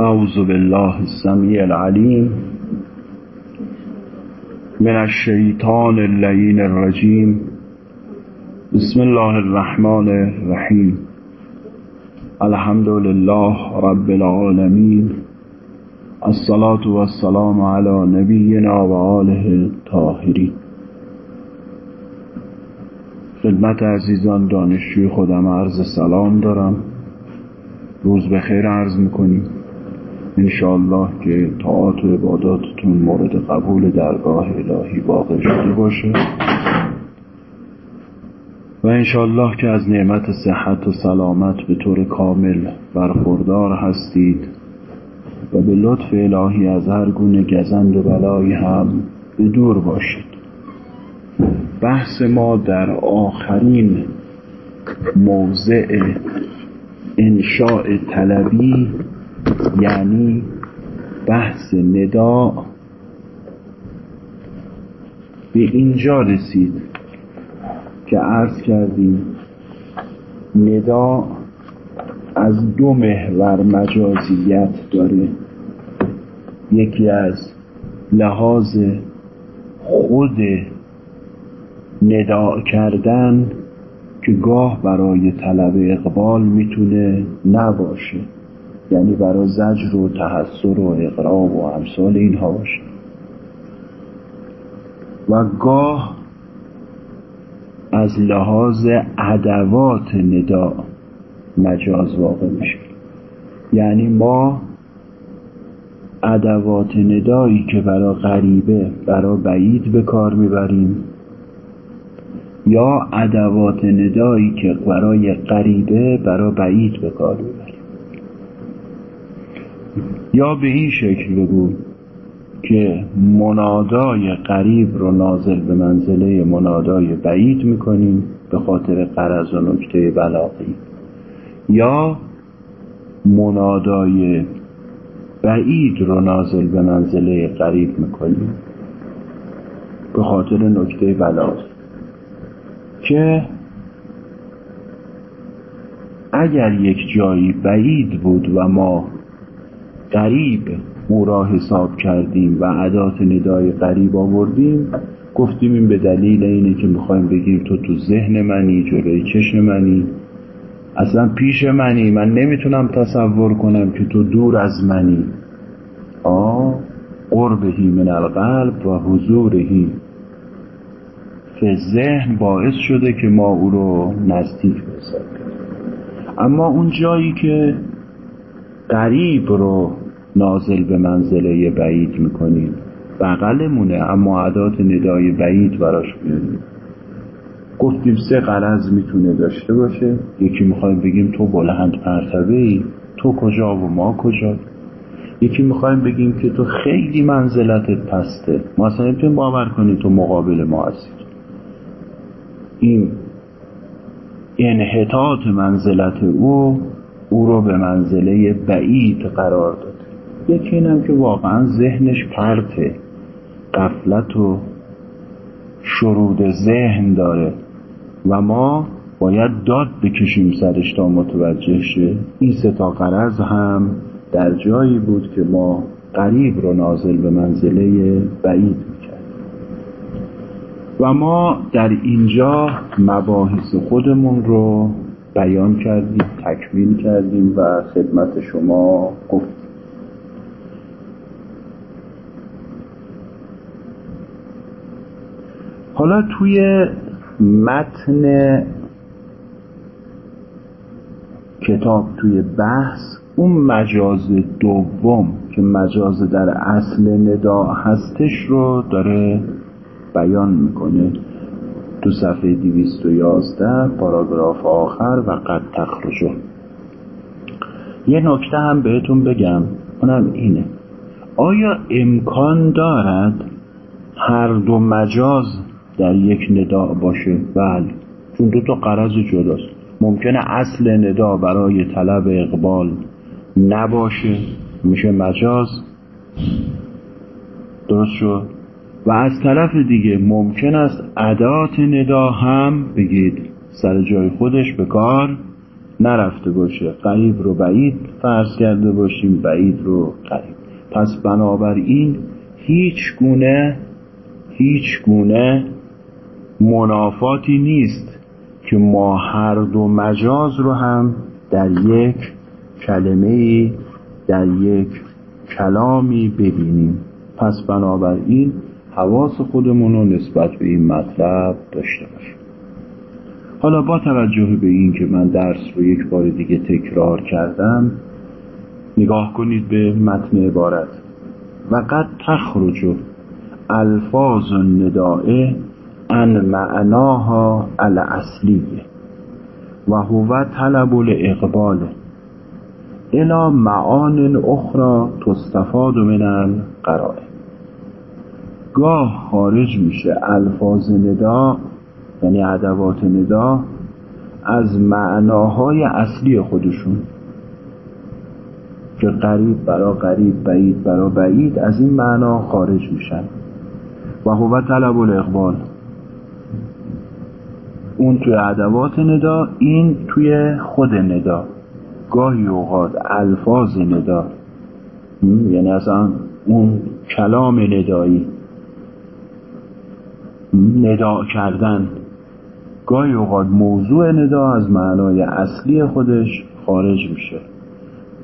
أعوذ بالله السميع العليم من الشيطان اللعين الرجيم. بسم الله الرحمن الرحيم الحمد لله رب العالمين الصلاة والسلام على نبينا وآله الطاهرين خدمت عزیزان دانشجوی خودم عرض سلام دارم. روز به خیر عرض می‌کنیم. انشاءالله که طاعت و عباداتتون مورد قبول درگاه الهی واقع شده باشه. و انشاءالله که از نعمت صحت و سلامت به طور کامل برخوردار هستید و به لطف الهی از هر گونه گزند و بلایی هم به دور باشید. بحث ما در آخرین موضع انشاء طلبی یعنی بحث ندا به اینجا رسید که عرض کردیم ندا از دو محور مجازیت داره. یکی از لحاظ خود ندا کردن که گاه برای طلب اقبال می‌تونه نباشه. یعنی برای زجر و تحسر و اقراب و امثال اینها باشه. و گاه از لحاظ ادوات ندا مجاز واقع میشه. یعنی ما ادوات ندایی که برای غریبه برای بعید به کار می‌بریم یا ادوات ندایی که برای غریبه برای بعید به کار می‌بریم. یا به این شکل بگو که منادای قریب رو نازل به منزله منادای بعید می‌کنیم به خاطر قرض و نکته بلاغی. یا منادای بعید رو نازل به منزله قریب می‌کنیم به خاطر نکته بلاغی که اگر یک جایی بعید بود و ما قریب او را حساب کردیم و عدات ندای قریب آوردیم گفتیم این به دلیل اینه که می‌خوایم بگیم تو تو ذهن منی جلوی چشم منی. اصلا پیش منی من نمی‌تونم تصور کنم که تو دور از منی. آه قربهی من القلب و حضورهی. فی ذهن باعث شده که ما او رو نزدیک بسازیم. اما اون جایی که قریب رو نازل به منزله بعید می‌کنیم. بغلمونه اما عدات ندای بعید براش بیاریم. گفتیم سه قرض می‌تونه داشته باشه. یکی می‌خوایم بگیم تو بلند مرتبه ای تو کجا و ما کجا؟ یکی می‌خوایم بگیم که تو خیلی منزلتت پسته. ما اصلا نمی‌تونیم باور کنیم تو مقابل ما هستی. این انحطاط منزلت او او رو به منزله بعید قرار داد. یکی اینم که واقعا ذهنش پرته قفلت و شرود ذهن داره. و ما باید داد بکشیم سرش تا متوجه شه. این سه تا قرض هم در جایی بود که ما قریب رو نازل به منزله بعید می‌کرد و ما در اینجا مباحث خودمون رو بیان کردیم تکمیل کردیم و خدمت شما گفتیم. حالا توی متن کتاب توی بحث اون مجاز دوم که مجاز در اصل ندا هستش رو داره بیان می‌کنه. تو صفحه 211 پاراگراف آخر و قد تخرجو یه نکته هم بهتون بگم اونم اینه. آیا امکان دارد هر دو مجاز در یک ندا باشه. بله. چون دو تا قرض جداست. ممکنه اصل ندا برای طلب اقبال نباشه. میشه مجاز. درست شد. و از طرف دیگه ممکن است ادات ندا هم بگید. سر جای خودش به کار نرفته باشه. قریب رو بعید فرض کرده باشیم بعید رو قریب پس بنابراین هیچ گونه هیچ گونه منافاتی نیست که ما هر دو مجاز رو هم در یک کلمه در یک کلامی ببینیم. پس بنابراین حواس خودمون رو نسبت به این مطلب داشته باشیم. حالا با توجه به این که من درس رو یک بار دیگه تکرار کردم نگاه کنید به متن عبارت. و قد تخرج الفاظ ندائه ان معناها الاصلیه و هو طلب الاقبال الى معان اخرى تستفاد من القرائن. گاه خارج میشه الفاظ ندا یعنی ادوات ندا از معناهای اصلی خودشون. که قریب برا قریب بعید برا بعید از این معنا خارج میشن. و هو طلب الاقبال اون توی ادوات ندا این توی خود ندا. گاهی اوقات الفاظ ندا. یعنی اصلا اون کلام ندایی. ندا کردن. گاهی اوقات موضوع ندا از معنای اصلی خودش خارج میشه.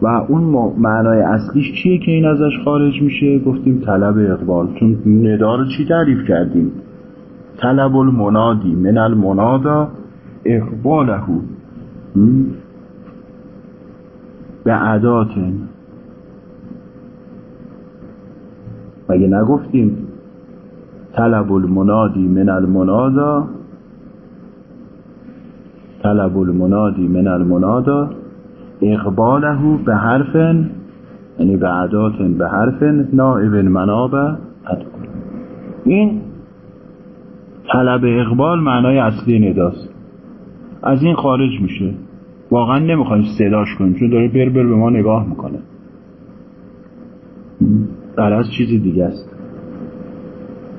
و اون معنای اصلیش چیه که این ازش خارج میشه؟ گفتیم طلب اقبال. چون ندا رو چی تعریف کردیم؟ طلب المنادی من المنادا اقباله. به عدات مگه نگفتیم طلب المنادی من المنادا؟ طلب المنادی من المنادا اقباله به حرف یعنی به عدات به حرف نائب منابه این طلب اقبال معنای اصلی نداست. از این خارج میشه. واقعا نمی‌خوایم صداش کنیم چون داره بر بر به ما نگاه می‌کنه. در از چیزی دیگه است.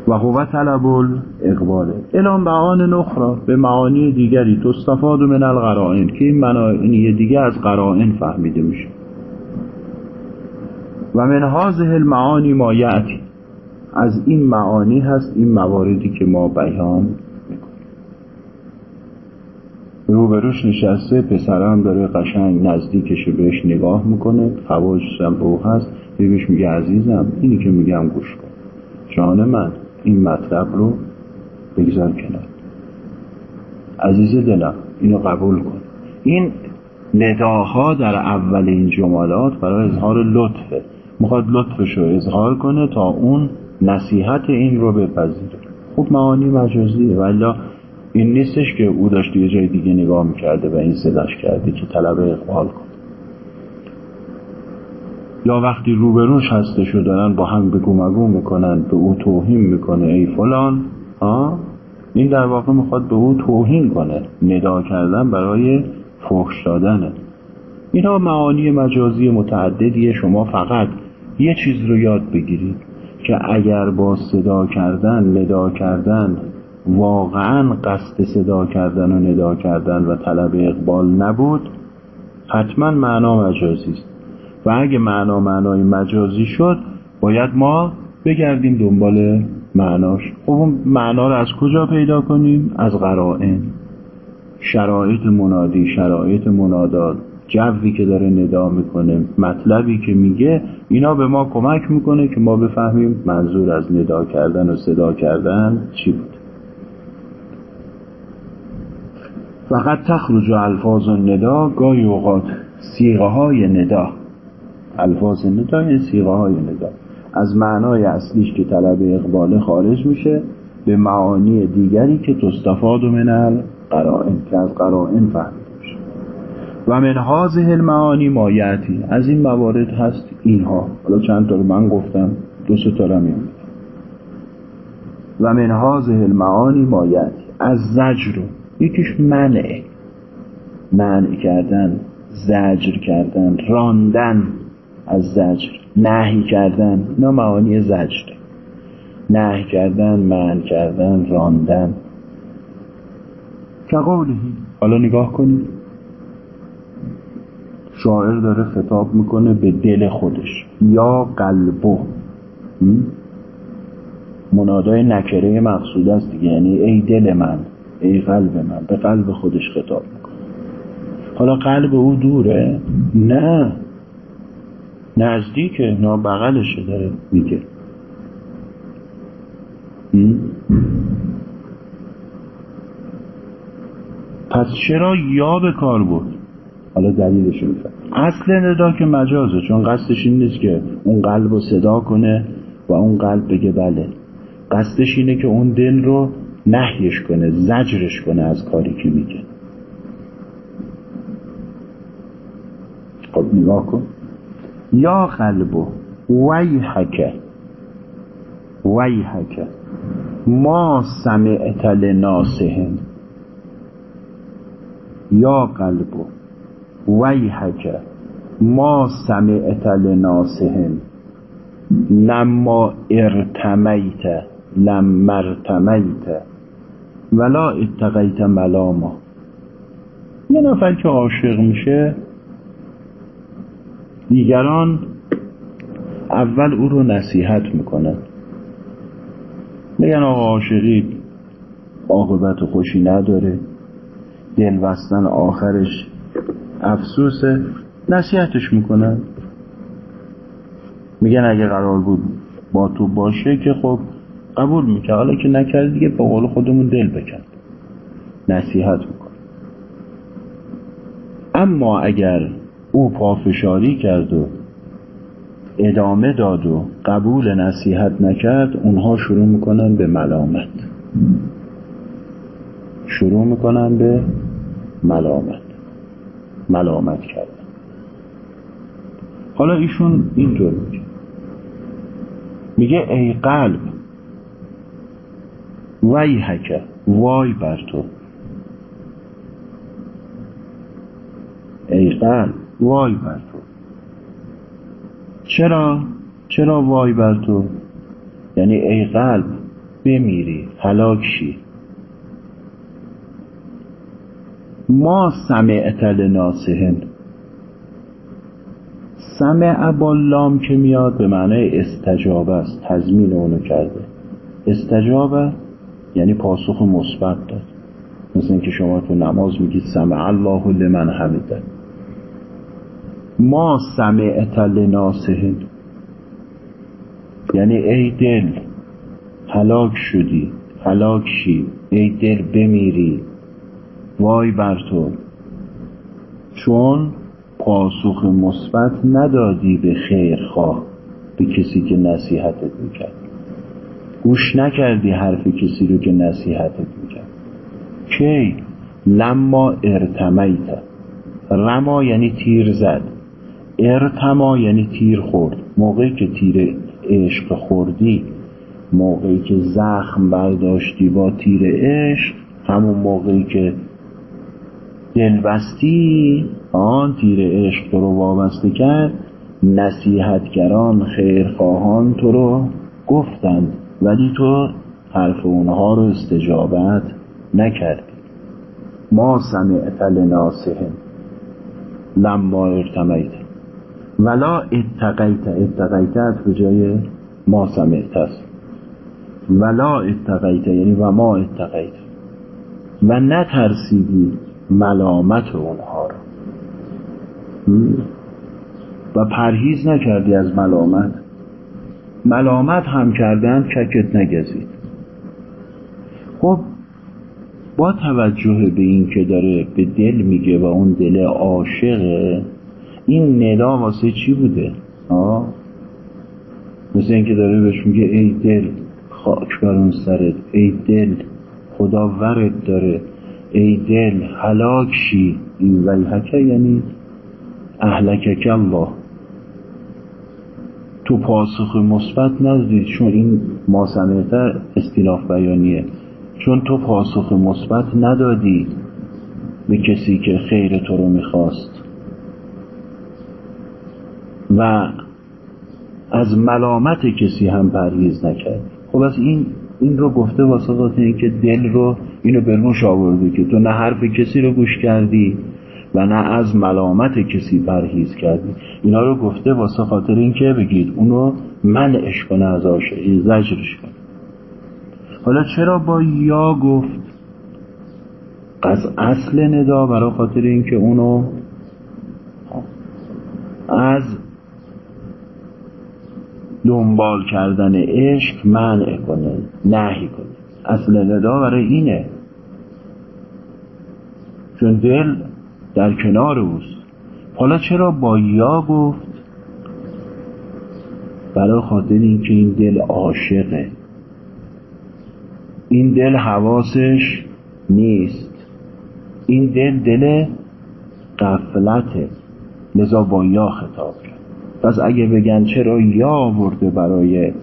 و هو طلب اقباله الان معان نخرا به معانی دیگری تستفاد من القرائن. که این معانی دیگه از قرائن فهمیده میشه. و من هذه المعانی ما یعتی از این معانی هست این مواردی که ما بیان روبروش نشسته پسرم داره قشنگ نزدیکش بهش نگاه می‌کنه خواهشش هم به هست بهش میگه عزیزم اینی که میگم گوش کن. جان من این مطلب رو بگذار کنار. عزیز دلم اینو قبول کن. این نداها در اول این جملات برای اظهار لطفه. می‌خواد لطفش رو اظهار کنه تا اون نصیحت این رو بپذیره خب معانی مجازیه ولی این نیستش که او داشت یه جای دیگه نگاه می‌کرده و این صداش کرده که طلب اقبال کن. یا وقتی روبروش هستش و دارن با هم بگو مگو می‌کنن به او توهین می‌کنه ای فلان ها این در واقع می‌خواد به او توهین کنه ندا کردن برای فحش دادنه اینا معانی مجازی متعددیه شما فقط یه چیز رو یاد بگیرید. که اگر با صدا کردن ندا کردن واقعا قصد صدا کردن و ندا کردن و طلب اقبال نبود حتما معنا مجازی است. و اگه معنا معنای مجازی شد باید ما بگردیم دنبال معناش. خب اون معنا رو از کجا پیدا کنیم؟ از قرائن. شرایط منادی شرایط منادات. جوی که داره ندا می‌کنه مطلبی که میگه اینا به ما کمک می‌کنه که ما بفهمیم منظور از ندا کردن و صدا کردن چی بود. فقط تخرج الفاظ ندا گاهی اوقات سیغه های ندا. الفاظ ندا یعنی سیغه های ندا. از معنای اصلیش که طلب اقبال خارج میشه به معانی دیگری که تستفاد من القرائن که از قرائن فهمید و من هذه المعانی مایتی. از این موارد هست اینها. حالا چند تا رو من گفتم دو سه تا و من هذه المعانی مایتی. از زجر. یکیش منع. منع کردن زجر کردن راندن از زجر. نهی کردن. اینا معانی زجر. نهی کردن منع کردن راندن. که حالا نگاه کنید. شاعر داره خطاب می‌کنه به دل خودش. یا قلبو. منادای نکره مقصود است دیگه. یعنی ای دل من ای قلب من به قلب خودش خطاب می‌کنه. حالا قلب او دوره؟ نه. نزدیکه. نه بغلشه داره میگه. پس چرا یا به کار بود حالا دلیلش میفهم اصل ندا که مجازه چون قصدش این نیست که اون قلب رو صدا کنه و اون قلب بگه بله. قصدش اینه که اون دل رو نحیش کنه زجرش کنه از کاری که میگه. خب نگاه کن. یا قلبو ویحک ویحک ما سمعت لناسهم یا قلبو ویحک ما سمعت لناسهم لما ارتمیت لما ارتمیت ولا اتقیت ملاما یه نفر که عاشق میشه دیگران اول او رو نصیحت می‌کنن. میگن آقا عاشقی عاقبت خوشی نداره. دل آخرش افسوسه نصیحتش می‌کنن میگن اگه قرار بود با تو باشه که خب قبول می‌کنه حالا که نکرد دیگه با قول خودمون دل بکن. نصیحت میکن اما اگر او پافشاری کرد و ادامه داد و قبول نصیحت نکرد اونها شروع می‌کنن به ملامت. شروع می‌کنن به ملامت. ملامت کردن حالا ایشون اینطور میگه. میگه ای قلب وی حکه وای بر تو. ای قلب وای بر تو. چرا؟ چرا وای بر تو؟ یعنی ای قلب بمیری هلاک شی. ما سمعت لناسهن سمع با لام که میاد به معنای استجابه است تضمین اونو کرده. استجابه یعنی پاسخ مثبت داد. مثل اینکه شما تو نماز میگید سمع الله لمن حمیده ما سمعت لناسهن یعنی ای دل هلاک شدی هلاک شی. ای دل بمیری. وای بر تو. چون پاسخ مثبت ندادی به خیرخواه به کسی که نصیحتت می‌کرد. گوش نکردی حرف کسی رو که نصیحتت می‌کرد. کی؟ لما ارتمیت. رما یعنی تیر زد. ارتما یعنی تیر خورد. موقعی که تیر عشق خوردی موقعی که زخم برداشتی با تیر عشق همون موقعی که دلبستی آن تیر عشق تو رو وابسته کرد نصیحتگران خیرخواهان تو رو گفتند ولی تو حرف اونها رو استجابت نکردی. ما سمعت لناسهم لما ارتمیت. ولا اتقیت اتقیت به جای ما سمعت است؟ ولا اتقیت یعنی و ما اتقیت. و نترسیدی ملامت اونها رو. و پرهیز نکردی از ملامت؟ ملامت هم کردن ککت نگزید. خب با توجه به این که داره به دل میگه و اون دل عاشقه این ندا واسه چی بوده؟ آه؟ مثل اینکه داره بهش میگه ای دل خاک بر اون سرت ای دل خدا ورد داره. ای دل هلاک شی این ویحکه یعنی اهلکک الله. تو پاسخ مثبت ندادید چون این ما سمعته استیلاف بیانیه. چون تو پاسخ مثبت ندادی به کسی که خیر تو رو می‌خواست. و از ملامت کسی هم پرهیز نکرد خب از این این رو گفته واسه این که دل رو اینو به روش آورده که تو نه حرف کسی رو گوش کردی و نه از ملامت کسی پرهیز کردی. اینا رو گفته واسه خاطر اینکه بگید اونو منعش کنه از عاشقی زجرش کنه. حالا چرا با یا گفت؟ از اصل ندا برای خاطر اینکه اونو از دنبال کردن عشق منع کنه نهی کنه. اصل ندا برای اینه. چون دل در کنار اوست. حالا چرا با یا گفت؟ برای خاطر اینکه این دل عاشقه. این دل حواسش نیست. این دل دل قفلته لذا با یا خطاب پس اگه بگن چرا یا آورده برای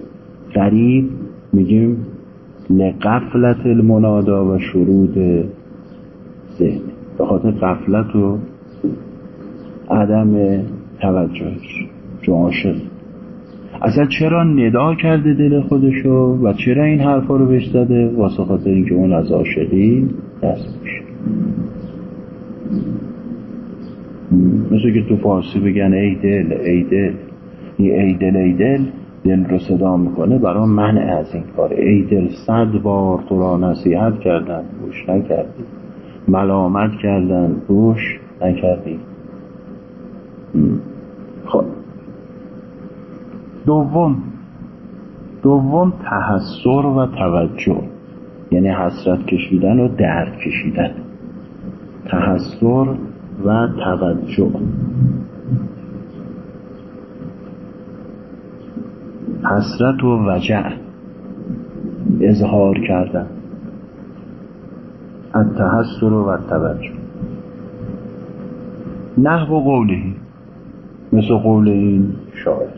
غریب میگیم لقفلت المنادا و شرود ذهن. به خاطر قفلت و عدم توجهش. چون عاشق. اصلا چرا ندا کرده دل خودشو و چرا این حرفا رو بهش زده؟ واسه خاطر اینکه اون از عاشقی دست میشه. مثل که تو فارسی بگن ای دل ای دل. این ای دل ای دل دل رو صدا می‌کنه برای منع از این کار. ای دل صد بار تو را نصیحت کردن گوش نکردی. ملامت کردن گوش نکردی. خب. دوم. دوم تحسر و توجه. یعنی حسرت کشیدن و درد کشیدن. تحسر و توجه. حسرت و وجع. اظهار کردن. التحسر و توجه نحو قولهی مثل قول این شاعر.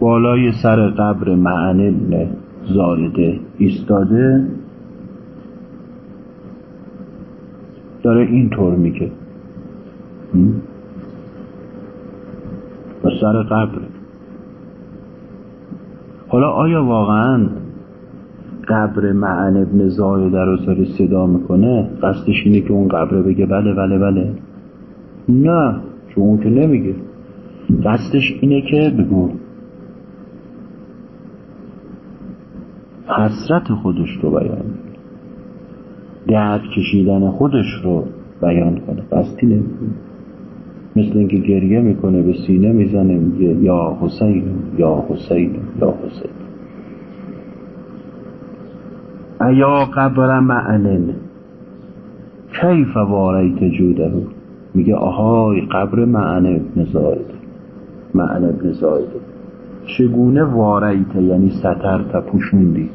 بالای سر قبر معنل زارده ایستاده. داره اینطور میگه. و سر قبر. حالا آیا واقعا قبر معن ابن زایده رو داره صدا می‌کنه؟ قصدش اینه که اون قبره بگه بله بله بله. نه چون اون که نمیگه قصدش اینه که بگو. حسرت خودش رو بیان. درد کشیدن خودش رو بیان کنه. قصدی نمی‌کنه مثل اینکه گریه می‌کنه به سینه می‌زنه میگه یا حسین یا حسین یا حسین. ایا قبر معنن کیف واریت جوده؟ میگه آهای قبر معنی ابن زاید. معنی ابن زاید. چگونه واریت یعنی ستر تا پوشوندی.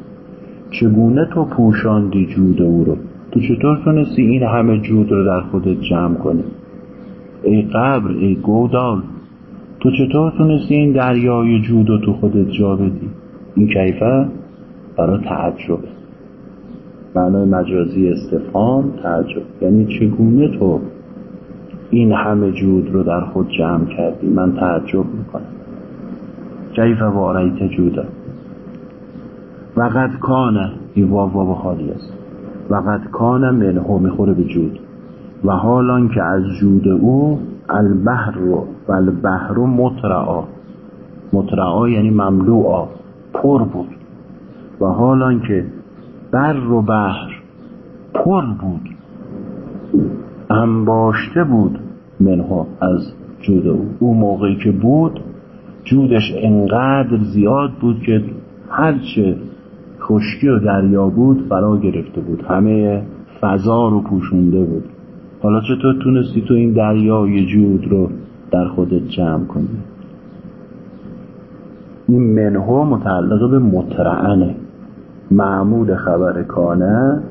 چگونه تو پوشاندی جود او رو؟ تو چطور تونستی این همه جود رو در خودت جمع کنی؟ ای قبر ای گودال تو چطور تونستی این دریای جود رو تو خودت جا بدی؟ این کیفه برای تعجب. معنای مجازی استفهام تعجب. یعنی چگونه تو این همه جود رو در خود جمع کردی؟ من تعجب می‌کنم. کیف واریت جودا و قد کانه این واو واو خالی است و قد کانه منهو می‌خوره به جود. و حالان که از جود او البحر و البحر مطرعا. مطرعا یعنی مملوعا پر بود. و حالان که بر و بحر پر بود انباشته بود منها از جود او. او موقعی که بود جودش انقدر زیاد بود که هرچه خشکی و دریا بود فرا گرفته بود. همه فضا رو پوشونده بود. حالا چطور تونستی تو این دریای جود رو در خودت جمع کنی؟ این منهو متعلق به مترعنه معمول خبر کانه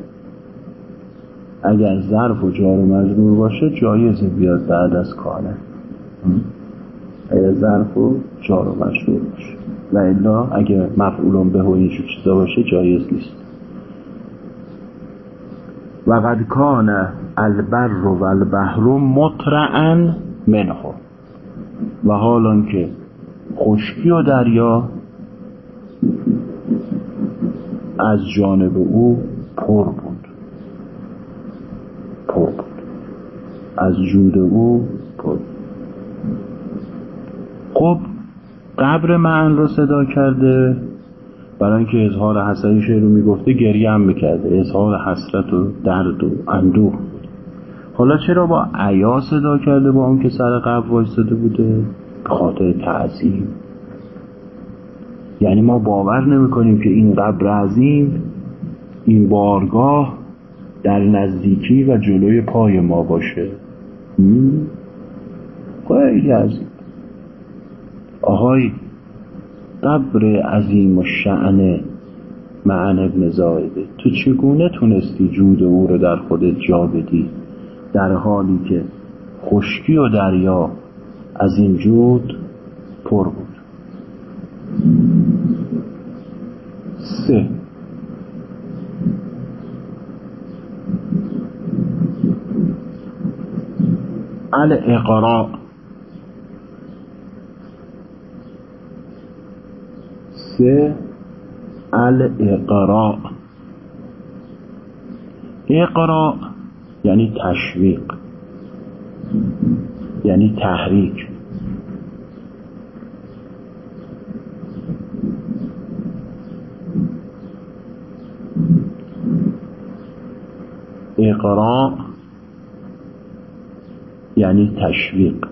اگر ظرف و جار و مجرور باشه جایزه بیاد بعد از کانه. اگر ظرف و جار و مجرور باشه. و الا اگر مفعولون به و اینجور چیزا باشه جایز نیست. و قد کان البر و البحر مطرعا منه. و حالان که خشکی و دریا از جانب او پر بود. پر بود. از جود او پر. خب قبر من رو صدا کرده. برای اینکه اظهار حسرتش رو می‌گفته گریه هم می‌کرده. اظهار حسرت و درد و اندوه. حالا چرا با عیا صدا کرده با اون که سر قبر وایستاده بوده؟ به خاطر تعظیم. یعنی ما باور نمی که این قبر عظیم این بارگاه در نزدیکی و جلوی پای ما باشه. خیلی عظیم. آهای قبر عظیم و شعن معن ابن زایده تو چگونه تونستی جود او رو در خودت جا بدی؟ در حالی که خشکی و دریا از این جود پر بود. سه. الاقراء. سه الاقراء اقراء یعنی تشویق یعنی تحریک. اقراء یعنی تشویق.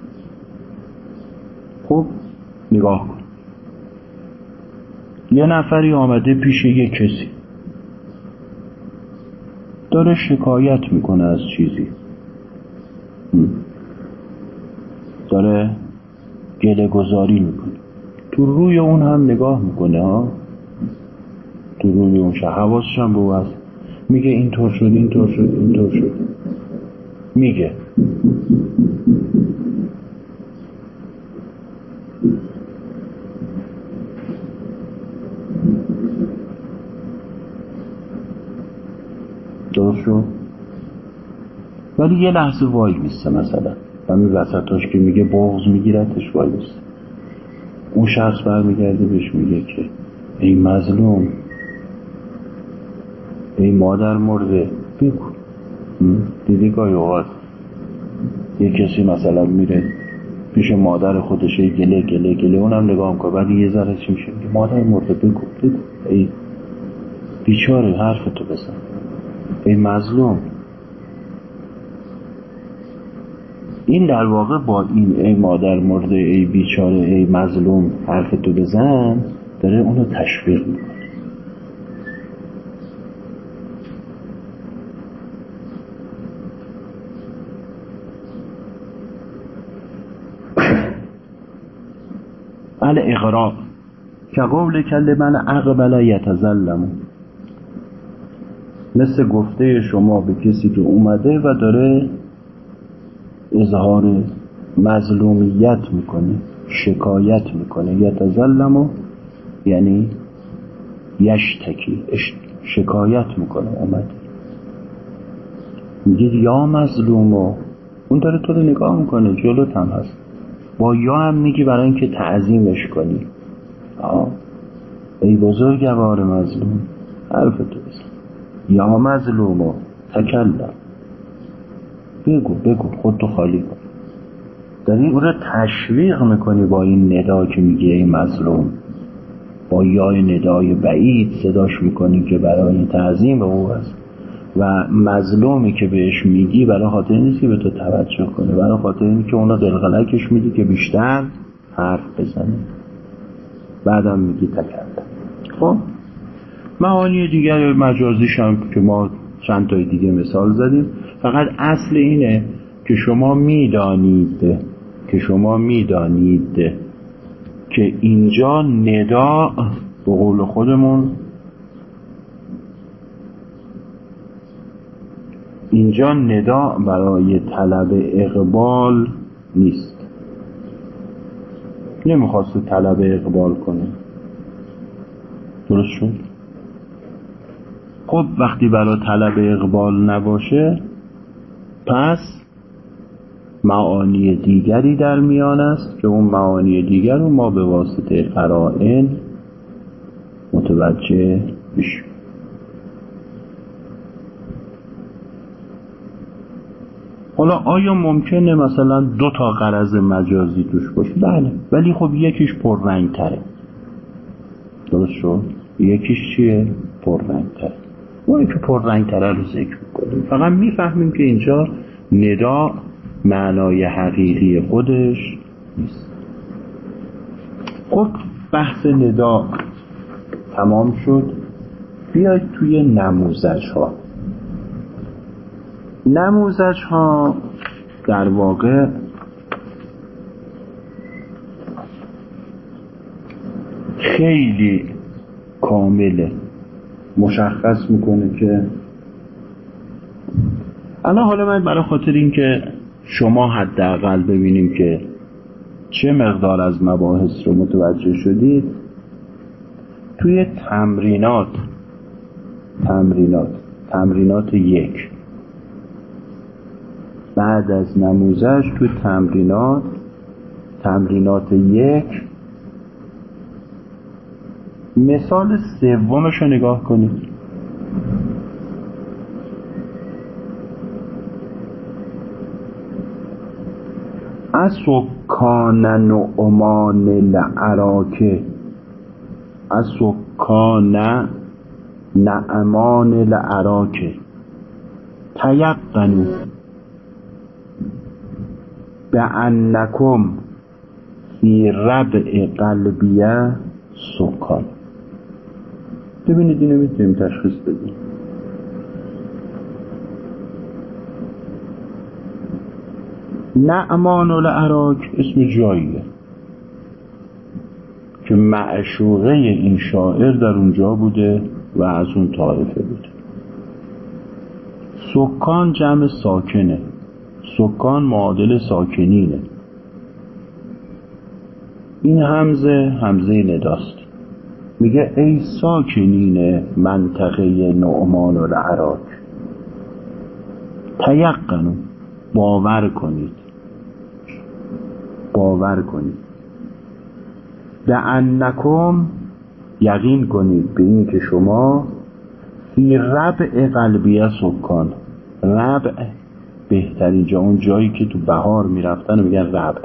خب نگاه کن. یه نفری آمده پیش یه کسی. داره شکایت می‌کنه از چیزی. داره گله گذاری می‌کنه. تو روی اون هم نگاه می‌کنه ها؟ تو روی اون شه حواسش هم به هست. میگه اینطور شد اینطور شد اینطور شد. میگه. درست شد ولی یه لحظه وای میسته مثلا. همین وسطاش که میگه بغض میگیرتش وای میسته. اون شخص برمیگرده بهش میگه که ای مظلوم ای مادر مرده. بگو. دیدی گاهی اوقات یه کسی مثلا میره پیش مادر خودش گله گله گله اونم نگاه می‌کنه بعد یه ذره چی میشه؟ مادر مرده. بگو بگو. ای بیچاره حرفتو بزن. ای مظلوم. این در واقع با این ای مادر مرده ای بیچاره ای مظلوم حرفتو بزن داره اونو تشویق می‌کنه. الاغراء که قول کل من اقبل یتظلم. مثل گفته شما به کسی که اومده و داره اظهار مظلومیت می‌کنه شکایت می‌کنه. یتظلم یعنی یشتکی شکایت می‌کنه اومده. میگه یا مظلوم اون داره تو رو نگاه می‌کنه جلوت هم هست. با یا هم میگی برای اینکه تعظیمش کنی. آه. ای بزرگوار مظلوم حرف تو یا مظلوم تکلم بگو بگو خودتو خالی کن. داری او رو تشویق می‌کنی با این ندا که میگه ای مظلوم. با یای ندای بعید صداش می‌کنی که برای تعظیم او هست. و مظلومی که بهش میگی برای خاطر نیست که به تو توجه کنه. برای خاطر این که اونا دلغلکش میدی که بیشتر حرف بزنه. بعدم میگی تکرده خب؟ معانی دیگر مجازیش هم که ما چند تای دیگه مثال زدیم. فقط اصل اینه که شما می‌دانید که شما می‌دانید که اینجا ندا به قول خودمون. اینجا ندا برای طلب اقبال نیست. نمی‌خواست طلب اقبال کنه. درست شد؟ خب وقتی برای طلب اقبال نباشه پس معانی دیگری در میان است که اون معانی دیگر رو ما به واسطه قرائن متوجه بشیم حالا آیا ممکنه مثلا دو تا قرض مجازی توش باشه؟ بله ولی خب یکیش پررنگ تره درست شد؟ یکیش چیه؟ پررنگ تره اونی که پررنگ تره رو ذکر می‌کنیم. فقط می‌فهمیم که اینجا ندا معنای حقیقی خودش نیست. خب بحث ندا تمام شد. بیاید توی نموزش ها نموزش ها در واقع خیلی کامله. مشخص می‌کنه که الان حالا من برای خاطر اینکه شما حداقل ببینیم که چه مقدار از مباحث رو متوجه شدید توی تمرینات تمرینات تمرینات یک بعد از نموزش توی تمرینات تمرینات یک مثال سومش رو نگاه کنید اسکان نعمان لعراکه اسکان نعمان لعراکه تیقنو به انکم فی ربع قلبیه سکان. ببینید اینو می‌تونیم تشخیص بدیم. نعمان العراق اسم جاییه که معشوقه این شاعر در اونجا بوده و از اون طایفه بوده. سکان جمع ساکنه. سکان معادل ساکنینه. این همزه همزه نداست میگه ای ساکنین منطقه نعمان العراق تیقنو باور کنید باور کنید. به انکم یقین کنید به این که شما فی ربع قلبیه سکان ربع بهترین جا اون جایی که تو بهار می‌رفتن میگن ربع.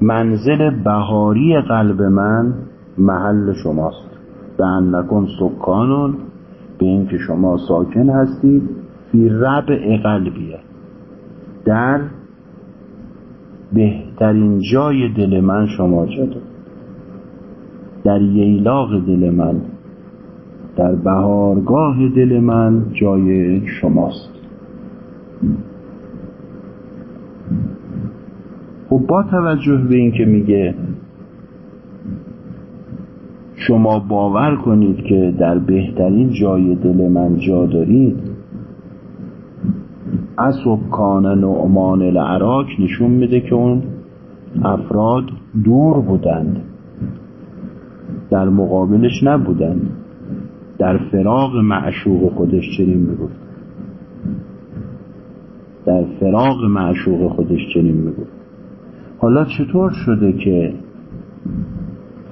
منزل بهاری قلب من محل شماست. به انکم سکانون به این که شما ساکن هستید فی ربع قلبیه. در بهترین جای دل من شما جا در ییلاق دل من در بهارگاه دل من جای شماست. خب با توجه به این که میگه شما باور کنید که در بهترین جای دل من جا دارید از سکان نعمان العراق نشون میده که اون افراد دور بودند در مقابلش نبودند در فراغ معشوق خودش چنین می‌گفت. در فراغ معشوق خودش چنین می‌گفت. حالا چطور شده که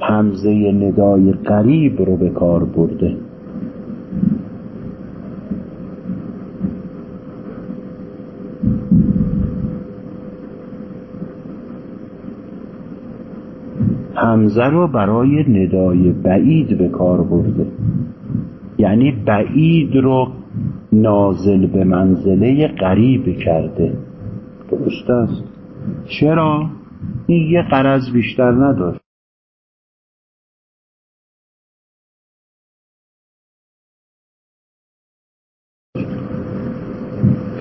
همزه ندای قریب رو به کار برده. همزه رو برای ندای بعید به کار برده. یعنی بعید رو نازل به منزله قریب کرده. درست است. چرا؟ این یه قرض بیشتر نداشت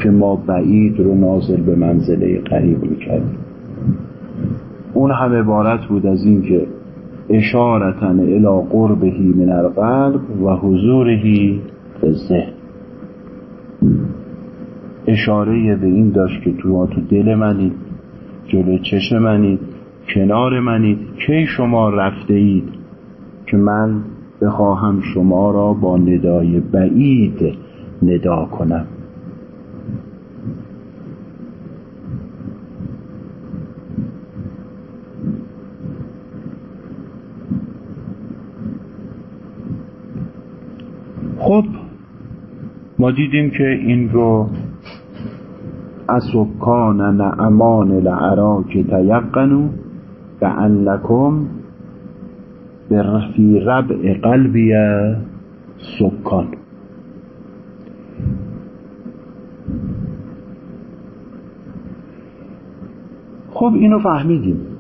که ما بعید رو نازل به منزله قریب می‌کردیم. اون هم عبارت بود از اینکه اشارتن الى قربهی من القلب و حضورهی ذهن. اشاره به این داشت که تو تو دل منید جلو چشم منید کنار منید کی شما رفته اید که من بخواهم شما را با ندای بعید ندا کنم. خب ما دیدیم که این رو اسکان نعمان العراک تیقنو به انکم فی ربع قلبی سکان. خب اینو فهمیدیم.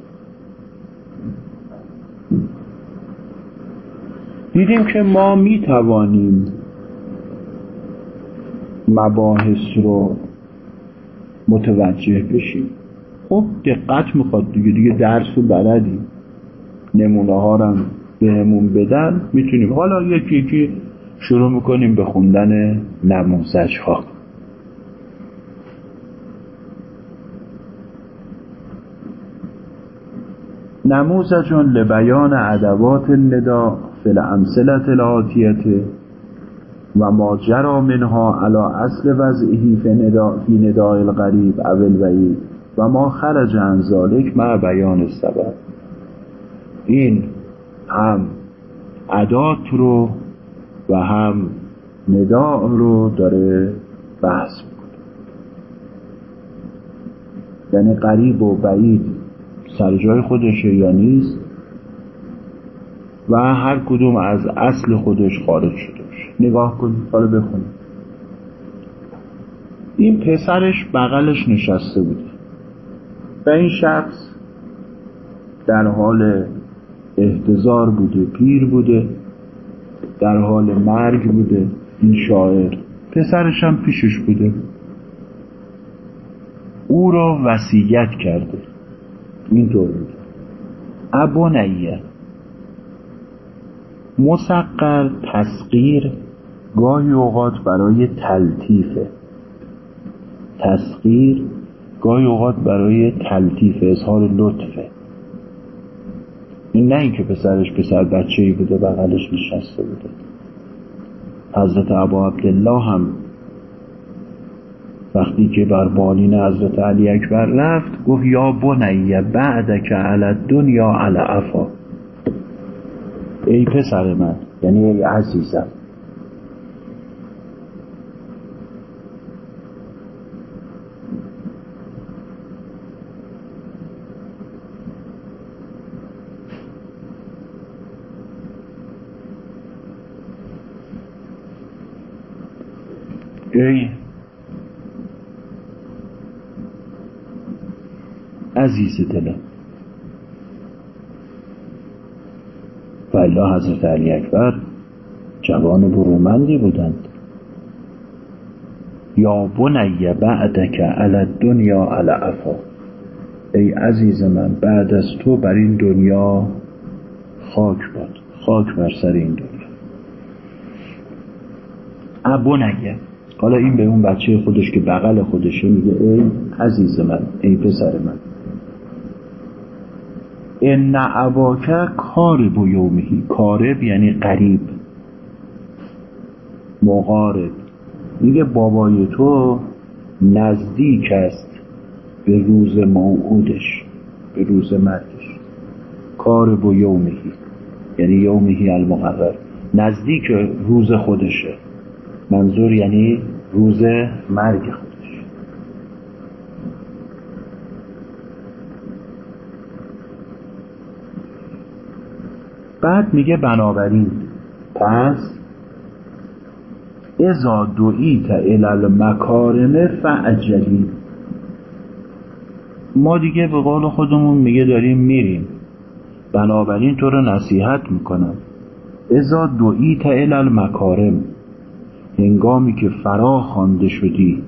دیدیم که ما می توانیم مباحث رو متوجه بشیم. خب دقت می‌خواد دیگه دیگه درس و بلدیم نمونه ها رو بهمون بدن. می‌تونیم. حالا یکی یکی شروع می‌کنیم به خوندن نموزج ها. نموزج لبیان ادوات الندا. فی الامثله الاتیه و ما جرا منها علی اصل وضعه فی ندا فی نداء الغریب او البعید و ما خرج عن ذلک مع بیان السبب این هم عدات رو و هم نداع رو داره بحث می‌کنه. یعنی قریب و بعید سر جای خودشه یا نیست؟ و هر کدوم از اصل خودش خارج شده نگاه کنید حالا بخونید این پسرش بغلش نشسته بوده و این شخص در حال احتضار بوده پیر بوده در حال مرگ بوده این شاعر. پسرش هم پیشش بوده. او را وسیعت کرده. اینطور بوده ابونیه مسقر تسقیر گاهی اوقات برای تلطیفه تسقیر گاهی اوقات برای تلطیف اظهار لطفه این نه اینکه پسرش پسر بچه ای بوده بغلش نشسته بوده. حضرت ابا عبدالله هم وقتی که بر بالین حضرت علی اکبر رفت گفت یا بنیه که علی دنیا علی ای پسر من یعنی ای عزیزم. ای عزیز دلم. و حضرت علی اکبر جوان برومندی بودند. یا بنی بعدک علی دنیا علی افا ای عزیز من بعد از تو بر این دنیا خاک باد خاک بر سر این دنیا. ابونیه حالا این به اون بچه خودش که بغل خودشه میگه ای عزیز من ای پسر من. ان اباک کارب و یومهی کارب یعنی قریب مقارب میگه بابای تو نزدیک است به روز موعودش به روز مرگش کارب و یومهی یعنی یومهی المقرر نزدیک روز خودشه منظور یعنی روز مرگ خودش بعد میگه بنابراین. پس؟ ازا دویت الال مکارمه فعجلی ما دیگه به قول خودمون میگه داریم میریم. بنابراین تو رو نصیحت می‌کنم. ازا دویت الال مکارم هنگامی که فرا خوانده شدی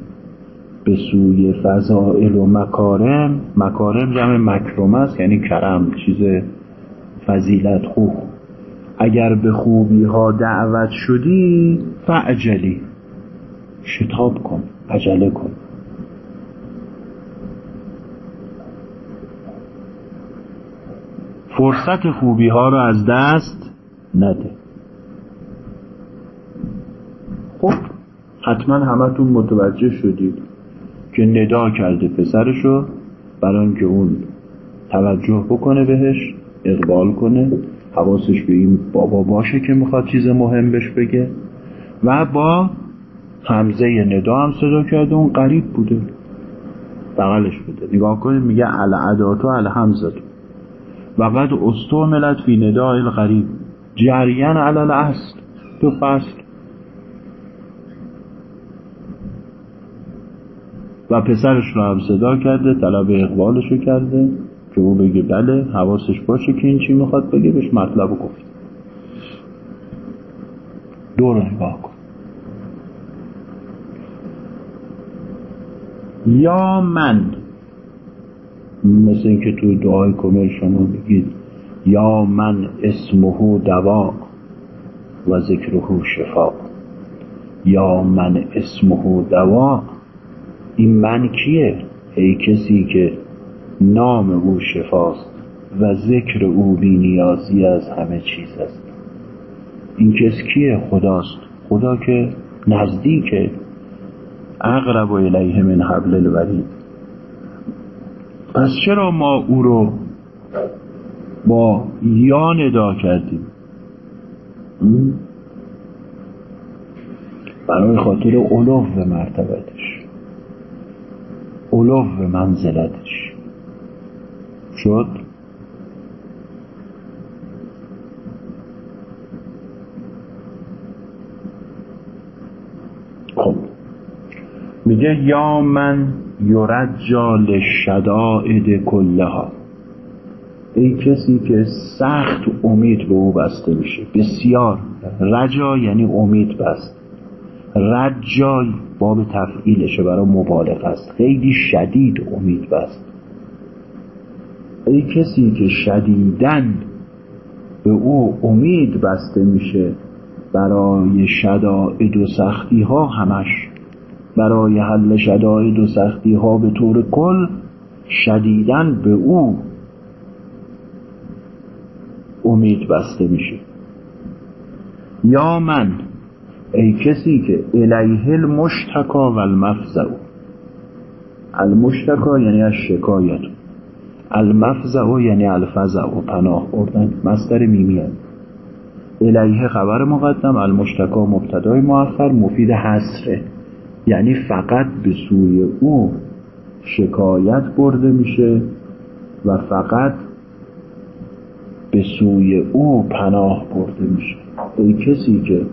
به سوی فضائل و مکارم مکارم جمع مکرم است یعنی کرم چیز فضیلت خوب اگر به خوبی ها دعوت شدی فعجلی شتاب کن عجله کن. فرصت خوبی ها رو از دست نده. خب حتما همتون متوجه شدید که ندا کرده پسرشو برای اینکه اون توجه بکنه بهش. اقبال کنه. حواسش به این بابا باشه که می‌خواد چیز مهم بهش بگه. و با همزه ندا هم صدا کرده اون قریب بوده. بغلش بوده. نگاه کنید میگه العداتو الحمزتو. و قد استعملت فی نداء الغریب جریان علی الاصل تو فصل. و پسرش رو هم صدا کرده طلب اقبالش کرده. که او بگه بله حواسش باشه که این چی می‌خواد بگه بهش مطلب گفت. دور نگاه کن. یا من مثل اینکه تو دعای کمل شما بگید یا من اسمه دوا و ذکره شفا. یا من اسمه دوا این من کیه؟ ای کسی که نام او شفاست و ذکر او بی نیازی از همه چیز است. این کس کیه خداست؟ خدا که نزدیکه اقرب الیه من حبل الورید. پس چرا ما او رو با یا ندا کردیم؟ برای خاطر علو مرتبتش. علو منزلتش. شد. خب. میگه یا من یرجا لشدائد کلها. ای کسی که سخت امید به او بسته میشه. بسیار. رجا یعنی امید بست. رجا باب تفعیلشه برای مبالغ است. خیلی شدید امید بست. ای کسی که شدیدن به او امید بسته میشه برای شدائد و سختی ها همش برای حل شدائد و سختی ها به طور کل شدیدن به او امید بسته میشه. یا من ای کسی که الیه المشتکا و المفزع المشتکا یعنی از شکایت. المفزع یعنی الفزع و پناه بردن مصدر میمی هست. الیه خبر مقدم المشتکا مبتدای مؤخر مفید حسره یعنی فقط به سوی او شکایت برده میشه و فقط به سوی او پناه برده میشه. ای کسی که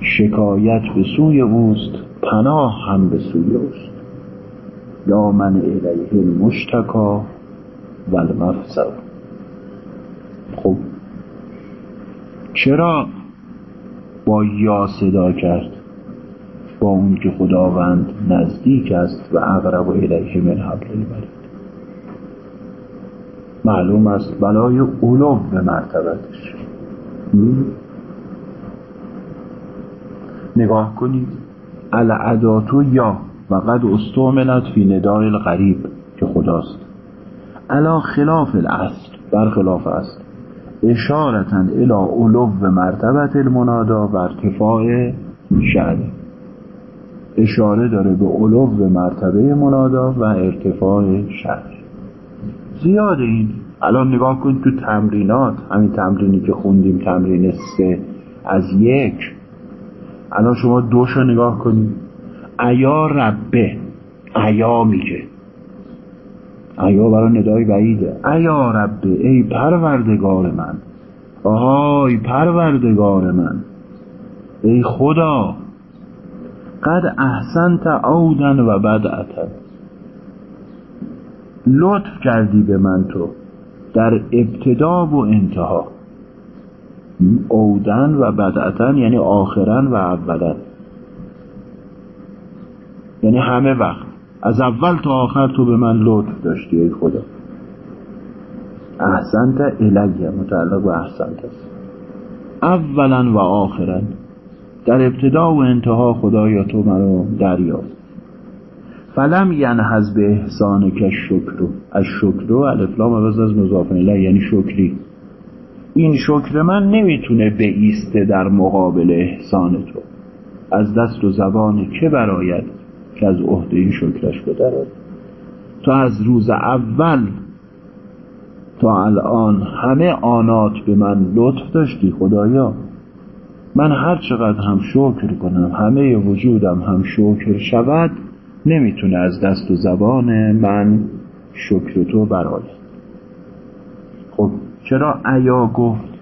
شکایت به سوی اوست پناه هم به سوی اوست. یا من الیه المشتکا و المفزع خب. چرا با یا صدا کرد؟ با اون که خداوند نزدیک است و اقرب الیه من حبل الورید معلوم است بلای علوم به مرتبتش نگاه کنید. العداتو یا. و قد استعملت فی ندای الغریب که خداست. علا خلاف الاصل برخلاف است اشارتا الى علو مرتبت المنادا و ارتفاع شعر اشاره داره به علو مرتبه منادا و ارتفاع شعر زیاد این الان نگاه کن تو تمرینات. همین تمرینی که خوندیم تمرین سه از یک. الان شما دوشو نگاه کنید ایا ربه. ایا میگه. ایا برای ندای بعیده. ایا ربه. ای پروردگار من. آهای پروردگار من. ای خدا. قد احسنت عودن و بدعتن لطف کردی به من تو. در ابتدا و انتها. اودن و بدعتن یعنی آخرن و اولن یعنی همه وقت. از اول تا آخر تو به من لطف داشتی ای خدا. احسنت الیه متعلق به احسنت است. اولا و آخرا در ابتدا و انتها خدایا تو منو دریافت. فلم ینحز به احسان که شکر. از شکر الفلام عوض از مضاف یعنی شکری. این شکر من نمی‌تونه بیسته در مقابل احسان تو. از دست و زبان که براید که از عهده این شکرش بدرد. تو از روز اول تا الان همه آنات به من لطف داشتی خدایا. من هر چقدر هم شکر کنم همه وجودم هم شکر شود نمی‌تونه از دست و زبان من شکر تو براید خب چرا عیا گفت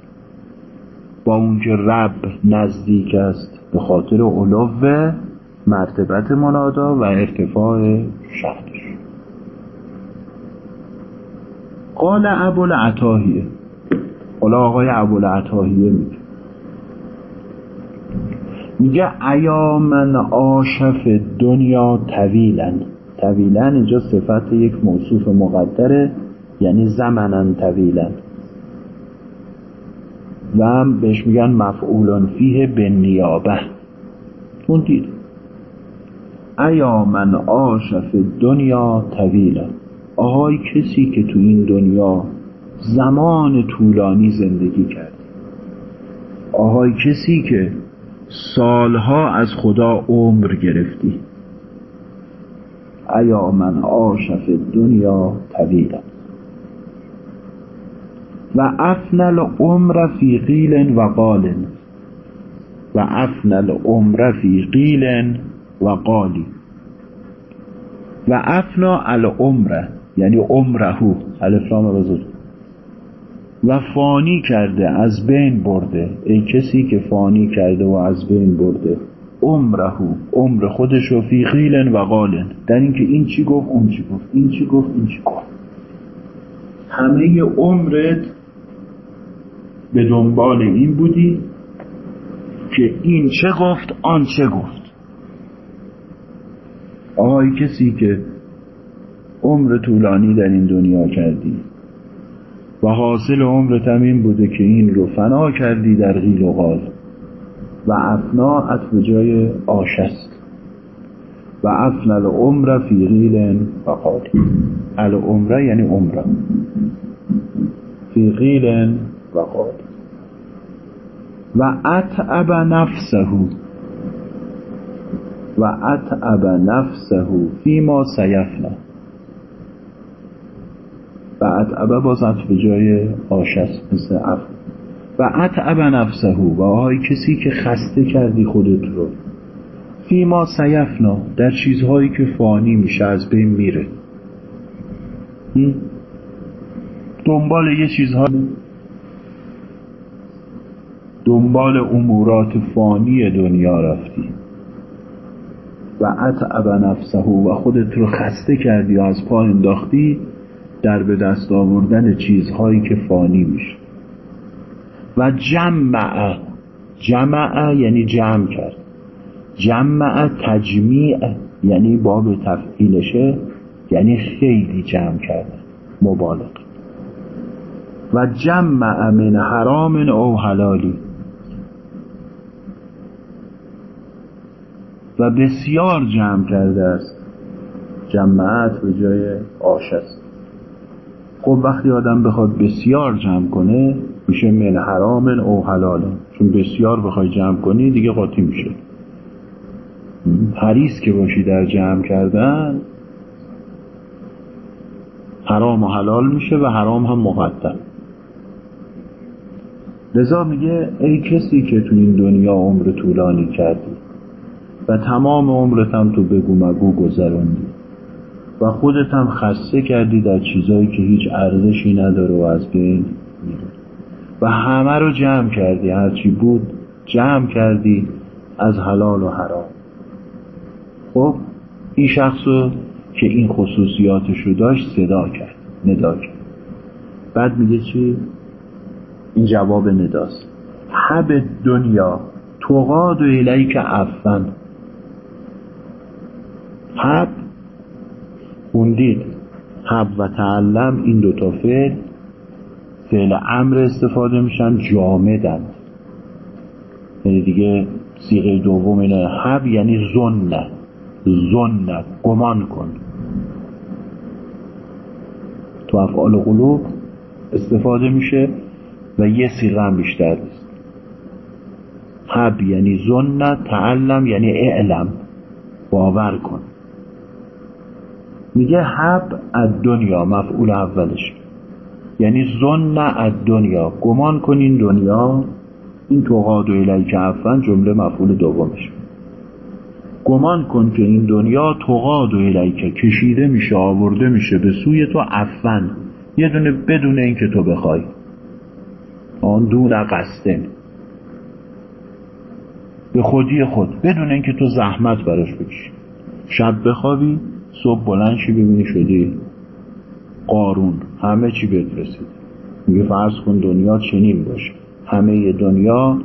با اونکه رب نزدیک است به خاطر علو مرتبت منادا و ارتفاع شهدش قال ابو العطاهیه حالا آقای ابو العطاهیه میگه. میگه ایا من آشف دنیا طویلا طویلا اینجا صفت یک موصوف مقدره یعنی زمنا طویلا و هم بهش میگن مفعولان فیه به نیابه. اون دید. ایا من آشف دنیا طویلا آهای کسی که تو این دنیا زمان طولانی زندگی کرد. آهای کسی که سالها از خدا عمر گرفتی. ایا من آشف دنیا طویلا و افنل عمر فی قیل و قال. و افنل عمر فی قیل و قالی. و افنا العمر یعنی عمرهو الفلام بزرگ و فانی کرده از بین برده. ای کسی که فانی کرده و از بین برده. عمرهو عمر خودشو فی قیل و قالن در اینکه این چی گفت اون چی گفت. این چی گفت این چی گفت. همه عمرت به دنبال این بودی که این چه گفت آن چه گفت. آهای کسی که عمر طولانی در این دنیا کردی و حاصل عمرت هم این بوده که این رو فنا کردی در غیل و غال و افنا به جای آشست و افنل العمر فی غیل و قال العمره یعنی عمره فی غیل و قال و اتعب نفسه. و اتعب نفسه فیما سیفنا. و اتعب باز به جای آشست مثل اف و اتعب نفسه و آهای کسی که خسته کردی خودت رو. فیما سیفنا در چیزهایی که فانی میشه از بین میره. دنبال یه چیزهایی دنبال امورات فانی دنیا رفتی. و اتعب نفسه و خودت رو خسته کردی و از پا انداختی در به دست آوردن چیزهایی که فانی میشه. و جمع جمع یعنی جمع کرد. جمع تجمیع یعنی باب تفعیلشه یعنی خیلی جمع کرد مبالغ و جمع من حرام او حلالی. و بسیار جمع کرده است. جمعت به جای آشست خب وقتی آدم بخواد بسیار جمع کنه میشه من حرام او حلال چون بسیار بخوای جمع کنی دیگه قاطی میشه. حریص که باشی در جمع کردن حرام و حلال میشه و حرام هم مقدم. لذا میگه ای کسی که تو این دنیا عمر طولانی کردی و تمام عمرت هم تو بگو مگو گذروندی. و هم خسته کردی در چیزایی که هیچ ارزشی نداره و از بین میره. و همه رو جمع کردی. هرچی بود جمع کردی از حلال و حرام. خب این شخص رو که این خصوصیاتش رو داشت صدا کرد ندا کرد. بعد میگه چی؟ این جواب نداست. حب دنیا تقاد و الیک افن حب خوندید حب و تعلم این دوتا فعل فعل امر استفاده میشن جامدن یعنی دیگه سیغه دوم اینه حب یعنی زن زن گمان کن. تو افعال قلوب استفاده میشه و یه سیغه هم بیشتر نیست. حب یعنی زن تعلم یعنی اعلم. باور کن. میگه حب از دنیا مفعول اولش. یعنی زن از دنیا. گمان کنین دنیا این توقاد و الی که جمله مفعول دومش. گمان کن که این دنیا تقاد و الیکه کشیده میشه آورده میشه به سوی تو افن یه دونه بدون اینکه تو بخوای. آن دون قصدن به خودی خود. بدون اینکه تو زحمت براش بکشی. شب بخوابی صبح بلند شی ببینی شدی قارون. همه چی بهت رسید میگه فرض کن دنیا چنین باشه. همه دنیا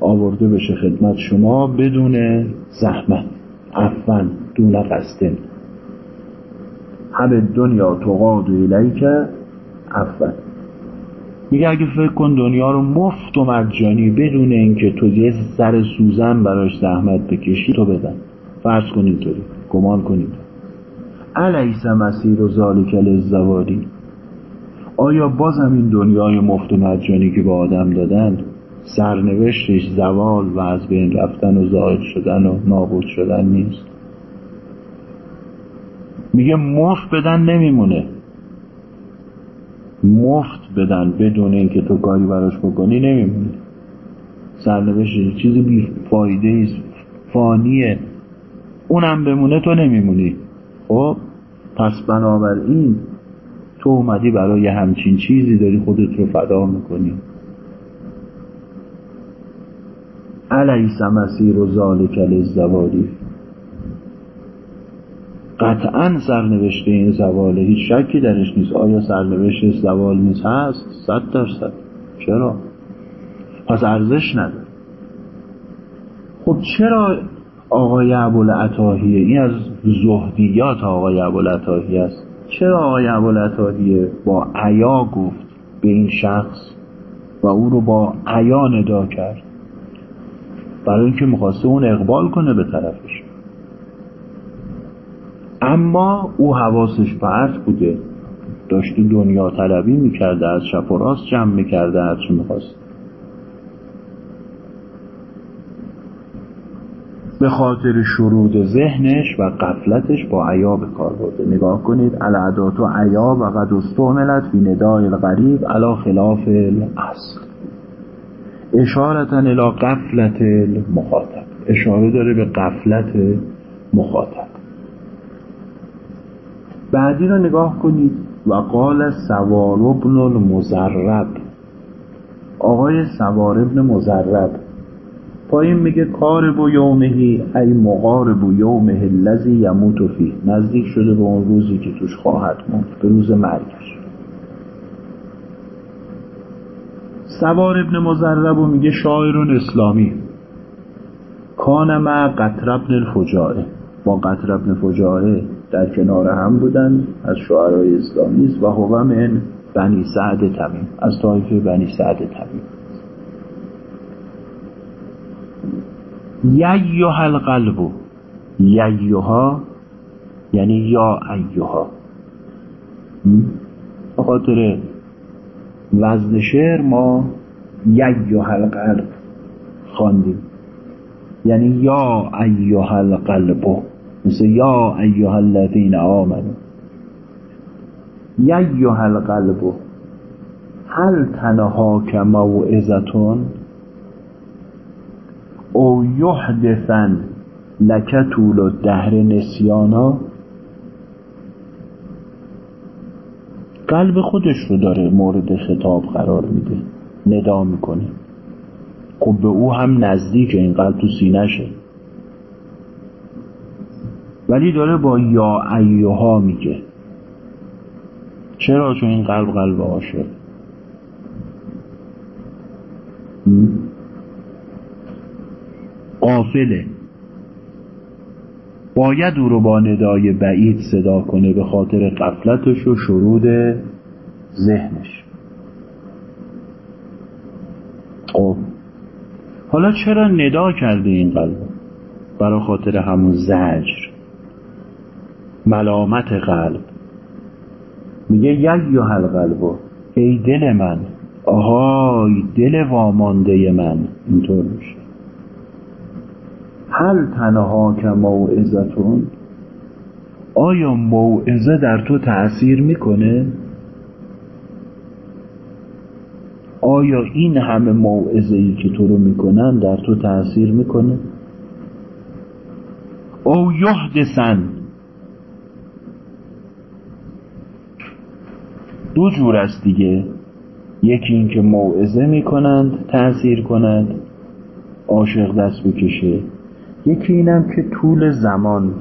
آورده بشه خدمت شما بدون زحمت. افن دون قصدن همه دنیا تقاد و که افن میگه اگه فکر کن دنیا رو مفت و مجانی بدون اینکه تو یه سر سوزن براش زحمت بکشی تو بدن. فرض کن اینطوری. گمان کنید علیس مسیر و ذالک للزوادی. آیا بازم این دنیای مفت و مجانی که به آدم دادن سرنوشتش زوال و از بین رفتن و زائد شدن و نابود شدن نیست؟ میگه مفت بدن نمیمونه. مفت بدن بدون اینکه تو کاری براش بکنی نمیمونه. سرنوشت چیزی بی فایده است فانیه. اونم بمونه تو نمیمونی. خب پس بنابراین تو اومدی برای همچین چیزی داری خودت رو فدا می‌کنی. علیس مسیر و ذالک للزوالی قطعا سرنوشته این زواله هیچ شکی درش نیست. آیا سرنوشت زوال نیست؟ هست. صد درصد. چرا؟ پس ارزش نداره. خب چرا آقای ابوالعطاهیه. این از زهدیات آقای ابوالعطاهیه است. چرا آقای ابوالعطاهیه با عیا گفت به این شخص و او رو با عیا ندا کرد؟ برای اینکه می‌خواسته اون اقبال کنه به طرفش. اما او حواسش پرت بوده. داشته دنیا طلبی می‌کرده از و راست جمع می‌کرده هرچی می‌خواست. به خاطر شرود ذهنش و قفلتش با عیا به کار برده. نگاه کنید العدات و عیا و قد استعملت فی ندای الغریب علا خلاف الاصل اشارتا الى قفلت المخاطب. اشاره داره به قفلت مخاطب. بعدی رو نگاه کنید. و قال سوار ابن المزرب. آقای سوار ابن مزرب. پایین میگه کار بو یومهی ای مقارب یومه الذی یموت فی. نزدیک شده به اون روزی که توش خواهد موت به روز مرگش. سوار ابن مزرب و میگه شاعرون اسلامی. کان مع قطر ابن الفجاعه. با قطر ابن فجاعه در کنار هم بودن از شعرهای اسلامی و هو من بنی سعد تمیم. از طایفه بنی سعد تمیم. ییوها القلب ییوها یعنی یا ایوها به خاطر وزن شعر ما ییوها القلب خواندیم. یعنی یا ایوها القلب مثل یا ایوها الذین آمنوا. ییوها القلب هل تنها که موعظتون او یحدثن لک طول و دهر نسیانا. قلب خودش رو داره مورد خطاب قرار میده ندا می‌کنه. خب به او هم نزدیک این قلب تو سینشه ولی داره با یا ایوها میگه. چرا؟ چون این قلب قلب عاشق. قافله. باید او رو با ندای بعید صدا کنه به خاطر قفلتش و شرود ذهنش. خب حالا چرا ندا کرده این قلب؟ برای خاطر همون زجر. ملامت قلب. میگه یک یا قلب ای دل من. آهای دل وامانده من. اینطور میشه. هل تنها که موعظتون آیا موعظه در تو تأثیر می‌کنه؟ آیا این همه موعظه که تو رو می‌کنن در تو تأثیر می‌کنه؟ او یحدثن. دو جور است دیگه. یکی اینکه موعظه می‌کنند تأثیر کنند عاشق دست بکشه. یکی اینم که طول زمان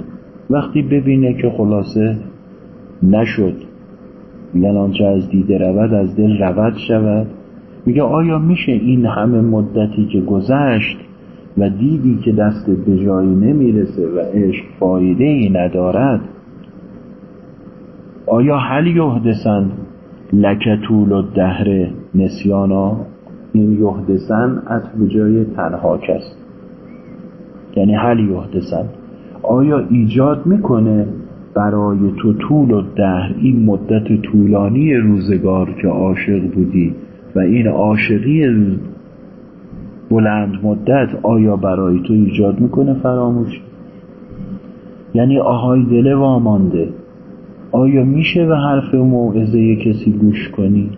وقتی ببینه که خلاصه نشد. میگن آنچه از دیده رود از دل رود شود. میگه آیا میشه این همه مدتی که گذشت و دیدی که دست به جایی نمی‌رسه و عشق فایده ای ندارد آیا هل یهدسن لک طول و دهر نسیانا؟ این یهدسن از به جای تنهاک است یعنی هل یهدسن آیا ایجاد می‌کنه برای تو طول و دهر این مدت طولانی روزگار که عاشق بودی و این عاشقی بلند مدت آیا برای تو ایجاد می‌کنه فراموش؟ یعنی آهای دل وامانده آیا میشه به حرف موعظه کسی گوش کنی؟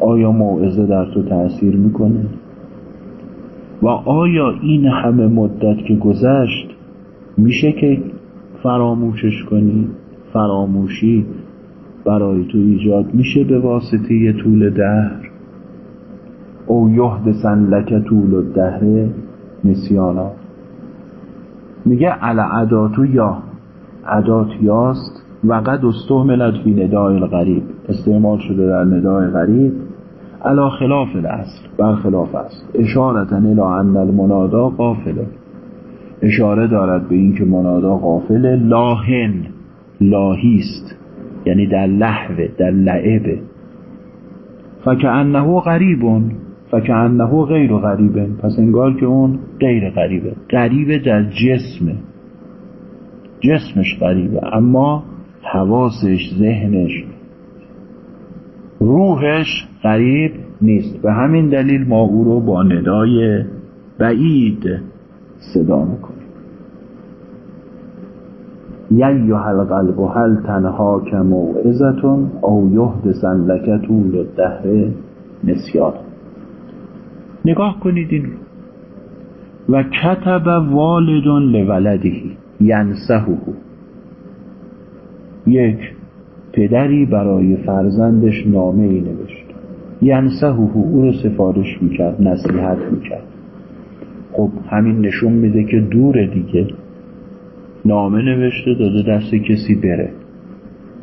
آیا موعظه در تو تأثیر می‌کنه؟ و آیا این همه مدت که گذشت میشه که فراموشش کنی؟ فراموشی برای تو ایجاد میشه به واسطه طول دهر؟ او یحدثن لک طول الدهر نسیانا. میگه عداتو یا عدات یاست و قد استعملت فی ندای الغریب. استعمال شده در ندای غریب. علا خلاف الاصل برخلاف است. اشارتا الى ان المنادا قافله اشاره دارد به اینکه منادا قافل لاهن لاهیست یعنی در لحوه در لعبه فکعنه غریبون فکعنه غیر غریبه پس انگار که اون غیر غریبه غریبه در جسمه جسمش غریبه. اما حواسش ذهنش روحش غریب نیست. به همین دلیل ما او رو با ندای بعید صدا می‌کنیم. ییها القلب هل تنها که موعظتون او یحدثن لک طول الدهر نسیان. نگاه کنید این. و کتب والد لولدهی ینسهو یک پدری برای فرزندش نامه ای نوشت. ینسهو او رو سفارش می‌کرد نصیحت می‌کرد. خب همین نشون میده که دوره دیگه. نامه نوشته داده دست کسی بره.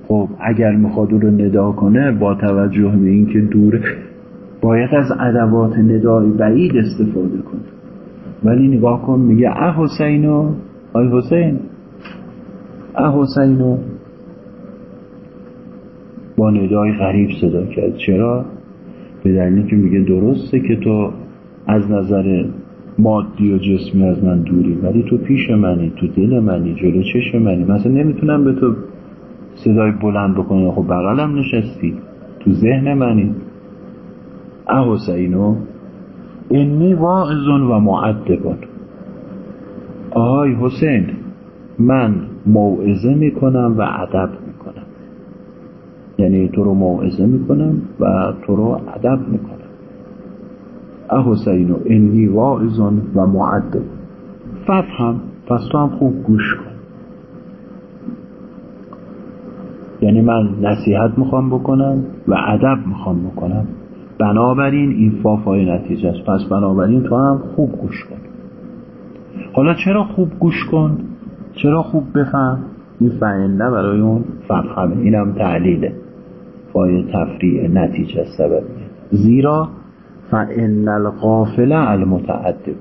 خب اگر می‌خواد او رو ندا کنه با توجه به اینکه دوره باید از ادوات ندای بعید استفاده کنه. ولی نگاه کن میگه اه حسینو آی حسین اه حسینو. با ندای غریب صدا کرد. چرا؟ به دلیلی که میگه درسته که تو از نظر مادی و جسمی از من دوری ولی تو پیش منی تو دل منی جلو چش منی. مثلا نمی‌تونم به تو صدای بلند بکنم. خب بغلم نشستی. تو ذهن منی. اه حسینو انی واعظون و معدبون آهای حسین من موعظه می‌کنم و ادب یعنی تو رو موعظه می‌کنم و تو رو ادب می‌کنم. اه حسینو انی واعظون و معدب ففهم پس تو هم خوب گوش کن. یعنی من نصیحت می‌خوام بکنم و ادب می‌خوام بکنم. بنابراین این فافای نتیجه است. پس بنابراین تو هم خوب گوش کن. حالا چرا خوب گوش کن؟ چرا خوب بفهم؟ این فعنه برای اون ففهمه. اینم تعلیله فای تفریع نتیجه سبب زیرا فان الغافل المتعدب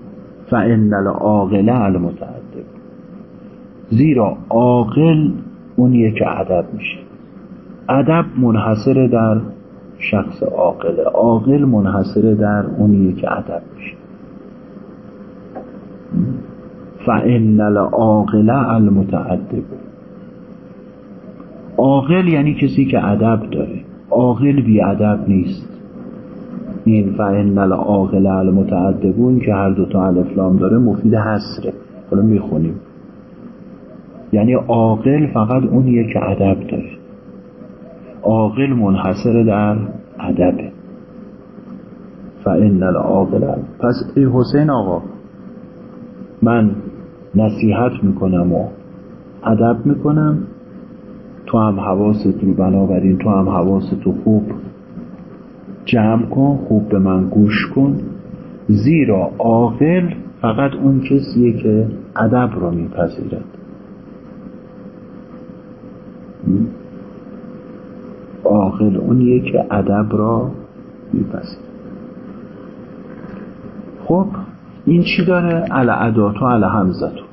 فان العاقل المتعدب زیرا عاقل اونیه که ادب میشه. ادب منحصر در شخص عاقله. عاقل منحصر در اونیه که ادب میشه. فان العاقل المتعدب عاقل یعنی کسی که ادب داره. عاقل بی ادب نیست. این فان العاقل المتعدبون که هر دو تا الفلام داره مفید حسره حالا می‌خونیم. یعنی عاقل فقط اونیه که ادب داره. عاقل منحصر در ادبه فان العاقل پس ای حسین آقا من نصیحت می‌کنم و ادب می‌کنم. تو هم حواست رو بنابراین تو هم حواست رو خوب جمع کن خوب به من گوش کن. زیرا عاقل فقط اون کسیه که ادب رو میپذیرد. عاقل اونیه که ادب را میپذیرد. خب این چی داره؟ العداتو الهمزتو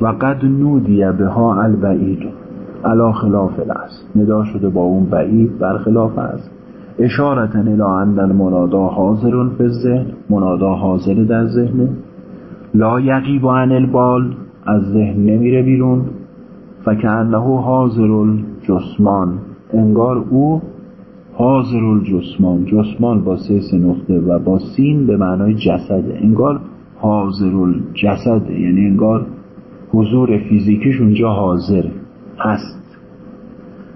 و قد نودی به ها البعید علا خلاف است ندا شده با اون بعید برخلاف است اشارتا الى ان المنادا حاضر به ذهن منادا حاضر در ذهنه لا یقیب عن البال. از ذهن نمیره بیرون. فکانه حاضر الجسمان انگار او حاضر الجسمان جسمان با سه نقطه و با سین به معنای جسده انگار حاضر الجسده یعنی انگار حضور فیزیکیش اونجا حاضر. هست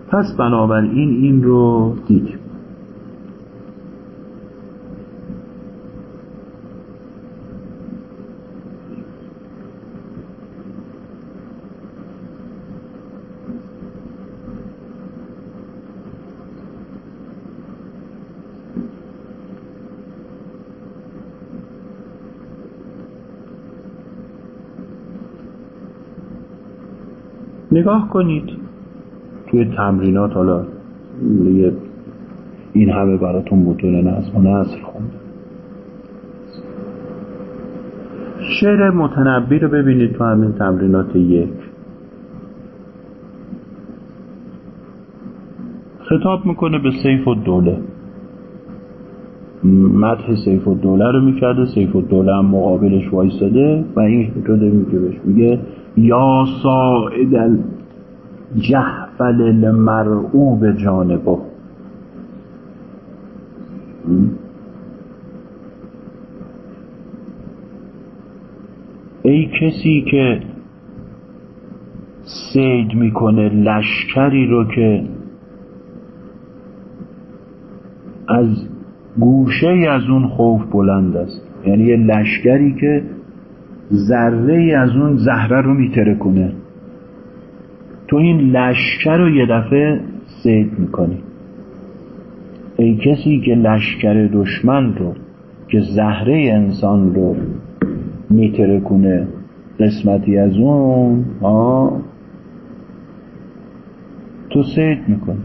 پس بنابراین این رو دیدیم نگاه کنید. توی تمرینات حالا این همه براتون متون نظم و نصر خوند. شعر متنبی رو ببینید تو همین تمرینات یک. خطاب می‌کنه به سیف و دوله مدح سیف و دوله رو می‌کرده سیف و دوله هم مقابلش وایستاده و این شده میگه بهش؟ میگه یا ساعد الجحفل المرعوب جانبه. ای کسی که سید می‌کنه لشکری رو که از گوشه از اون خوف بلند است. یعنی یه لشکری که ذره از اون زهره رو میتره کنه. تو این لشکر رو یه دفعه سید می‌کنی. ای کسی که لشکر دشمن رو که زهره انسان رو میتره کنه قسمتی از اون ها تو سید می‌کنی.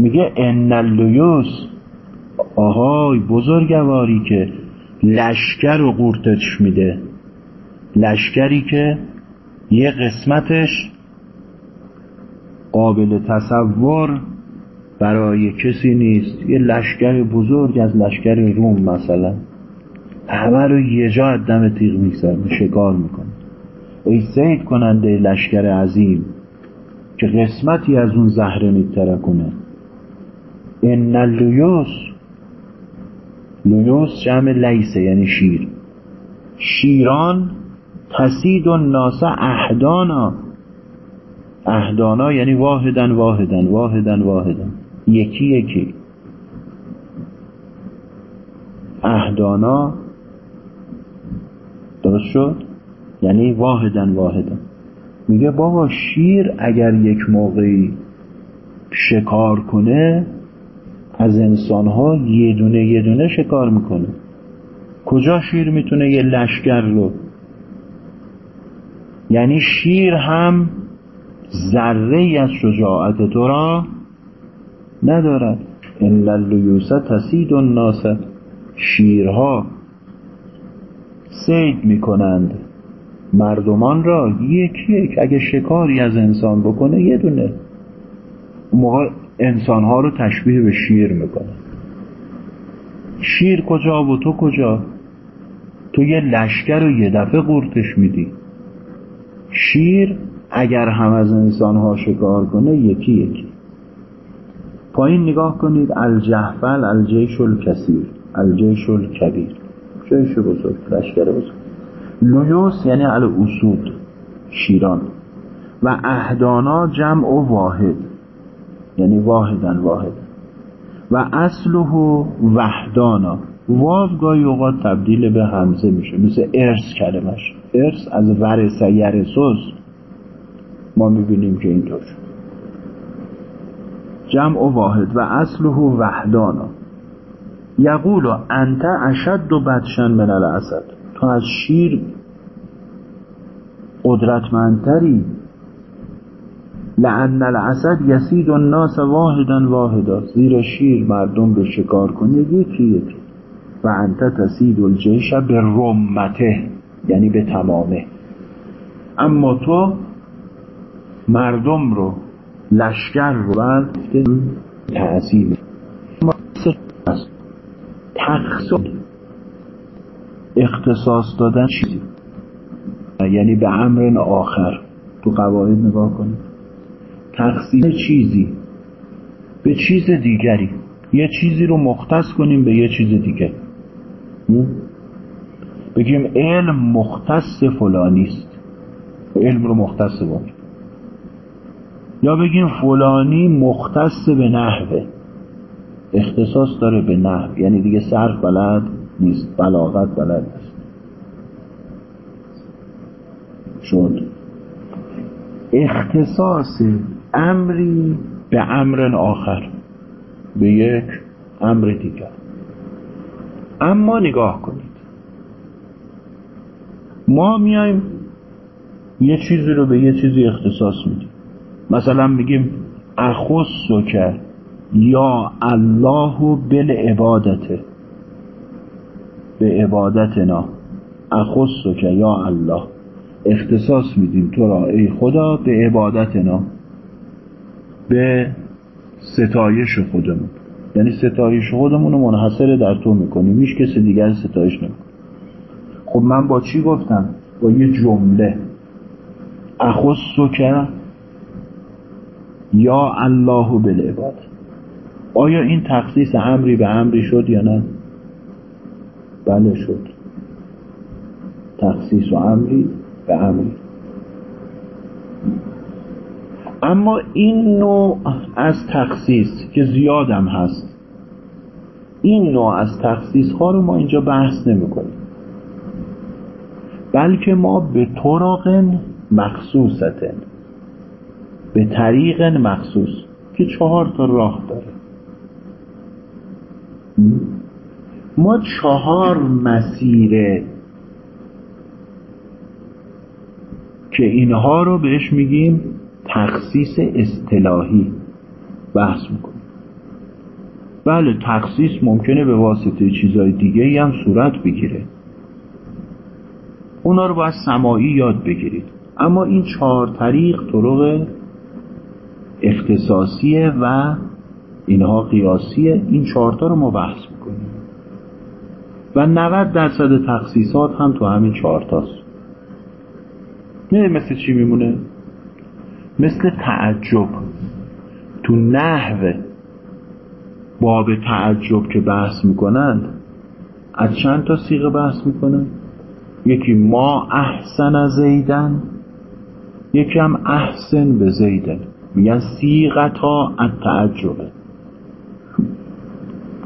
میگه ان آهای بزرگواری که لشکر و قورتش میده. لشکری که یه قسمتش قابل تصور برای کسی نیست. یه لشکر بزرگ از لشکر روم مثلا. همه رو یه جا دم تیغ می‌گذارن شکار می‌کنه. ای سید کننده لشکر عظیم که قسمتی از اون زهره میتره کنه ان لیوس لیوس جمع لیسه یعنی شیر. شیران تسید و ناسه اهدانا اهدانا یعنی واحدن واحدن واحدن واحدن یکی یکی. اهدانا درست شد؟ یعنی واحدن واحدن میگه بابا شیر اگر یک موقعی شکار کنه از انسانها یه دونه یه دونه شکار می‌کنه. کجا شیر می‌تونه یه لشکر رو؟ یعنی شیر هم ذره از شجاعت تو را ندارد. ان اللیوس تسید الناس. شیرها سید می‌کنند. مردمان را یکی یک اگه شکاری از انسان بکنه یه دونه. موقع انسانها رو تشبیه به شیر می‌کنه. شیر کجا و تو کجا؟ تو یه لشکر رو یه دفعه قورتش میدی. شیر اگر هم از انسانها شکار کنه یکی یکی. پایین نگاه کنید الجهفل الجیش الکثیر الجیش الکبیر. جیش بزرگ لشکر بزرگ. لویوس یعنی اسود شیران. و اهدانا جمع و واحد. یعنی واحدن واحد. و اصله وحدانا. واو گاهی اوقات تبدیل به همزه میشه مثل ارث کلمش. ارث از ورث یرسوس ما می‌بینیم که اینطور جمع و واحد. و اصله وحدانا. یقول انت اشد و بدشن من الاسد. تو از شیر قدرتمندتری. لعن الاسد یسید الناس واحدا واحدا زیر شیر مردم به شکار کنه یکی یکی. و انت تسید الجیش به رمته یعنی به تمامه. اما تو مردم رو لشکر رو بر تأثیر تقصیر اختصاص دادن چیزی یعنی به امر آخر. تو قواعد نگاه کنید تقسیم چیزی؟ به چیز دیگری. یه چیزی رو مختص کنیم به یه چیز دیگه. بگیم علم مختص فلانیست علم رو مختص باید یا بگیم فلانی مختص به نحوه. اختصاص داره به نحو. یعنی دیگه صرف بلد نیست بلاغت بلد نیست. شد. اختصاص امری به امر آخر به یک امر دیگر. اما نگاه کنید. ما میایم یه چیزی رو به یه چیزی اختصاص میدیم. مثلا میگیم اخص یا الله بل عبادته به عبادتنا اخص یا الله. اختصاص میدیم تو را ای خدا به عبادتنا به ستایش خودمون. یعنی ستایش خودمون رو منحصر در تو می‌کنیم. هیچ کسی دیگر ستایش نمی‌کنه. خب من با چی گفتم؟ با یه جمله. اخص یا الله بالعباد. آیا این تخصیص امری به امری شد یا نه؟ بله شد. تخصیص و امری به امری. اما این نوع از تخصیص که زیادم هست این نوع از تخصیص ها رو ما اینجا بحث نمی کنیم بلکه ما به طرق مخصوصتن به طریق مخصوص که چهار تا راه داره. ما چهار مسیر که اینها رو بهش میگیم تخصیص اصطلاحی بحث می‌کنیم. بله تخصیص ممکنه به واسطه چیزهای دیگه هم صورت بگیره. اونا رو باید سمایی یاد بگیرید. اما این چهار طریق طرق اختصاصیه و اینها قیاسیه. این چهارتا رو ما بحث می‌کنیم. و 90 درصد تخصیصات هم تو همین چهارتاست نه مثل چی میمونه؟ مثل تعجب تو نحو باب تعجب که بحث می‌کنند از چند تا سیغه بحث می‌کنن یکی ما احسن زیدن یکی هم احسن به زیدن. میگن سیغتا از تعجبه.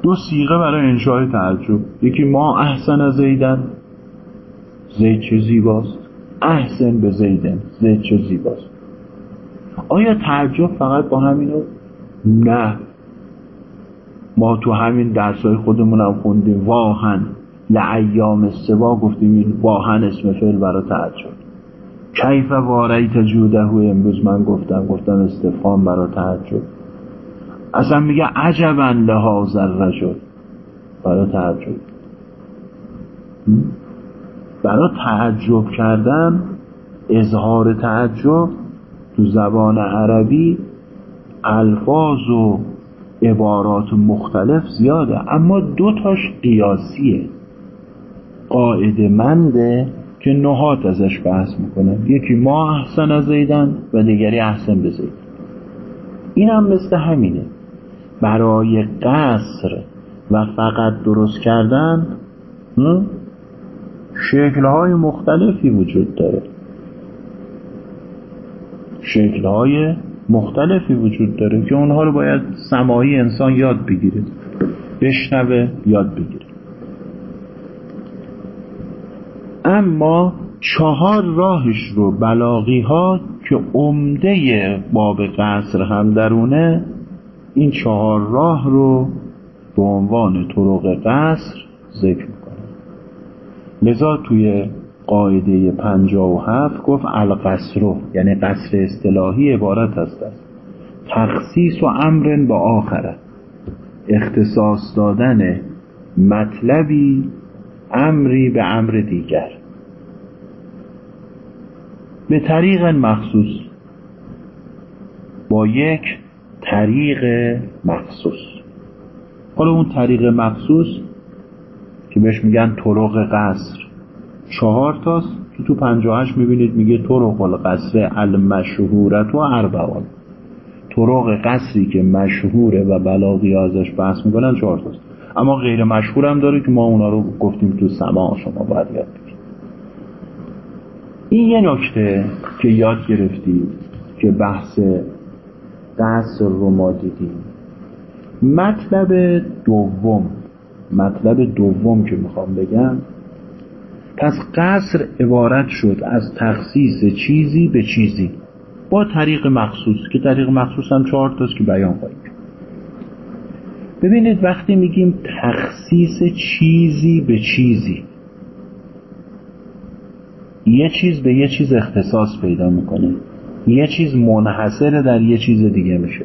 دو سیغه برای انشاء تعجب. یکی ما احسن از زیدن زید چه زیباست؟ احسن به زیدن زید چه زیباست؟ آیا تعجب فقط با همینو نه. ما تو همین درسای خودمون هم خوندیم. واهن. لعیام سوا گفتیم این واهن اسم فعل برای تعجب. کیف واریت جوده امروز من گفتم. گفتم استفهام برای تعجب. اصلا میگه عجبا لحاظ الرجل. برای تعجب. برای تعجب کردن اظهار تعجب تو زبان عربی الفاظ و عبارات مختلف زیاده اما دو تاش قیاسیه. قاعده منده که نهات ازش بحث می‌کنن یکی ما احسن از زیدن و دیگری احسن به زید. این هم مثل همینه. برای قصر و فقط درست کردن شکلهای مختلفی وجود داره. شکلهای مختلفی وجود داره که اونها رو باید سماعی انسان یاد بگیره بشنوه یاد بگیره. اما چهار راهش رو بلاغی ها که عمده باب قصر هم درونه این چهار راه رو به عنوان طرق قصر ذکر می‌کنه. لذا توی قاعده پنجا و هفت گفت القصر یعنی قصر اصطلاحی عبارت هست تخصیص و امر با آخره. اختصاص دادن مطلبی امری به امر دیگر. به طریق مخصوص. با یک طریق مخصوص. حالا اون طریق مخصوص که بهش میگن طرق قصر. چهار تاست. که تو پنجاهش می‌بینید میگه طرق القصر المشهورت و اربعان طرق قصری که مشهوره و بلاغی ازش بحث می‌کنن چهار تاست. اما غیر مشهور هم داره که ما اونا رو گفتیم تو سما شما باید یاد بگید این یه نکته که یاد گرفتید که بحث قصر رو ما دیدیم. مطلب دوم مطلب دوم که می‌خوام بگم پس قصر عبارت شد از تخصیص چیزی به چیزی. با طریق مخصوص که طریق مخصوص هم چهار تاست که بیان خواهیم ببینید وقتی میگیم تخصیص چیزی به چیزی یه چیز به یه چیز اختصاص پیدا می‌کنه. یه چیز منحصر در یه چیز دیگه میشه.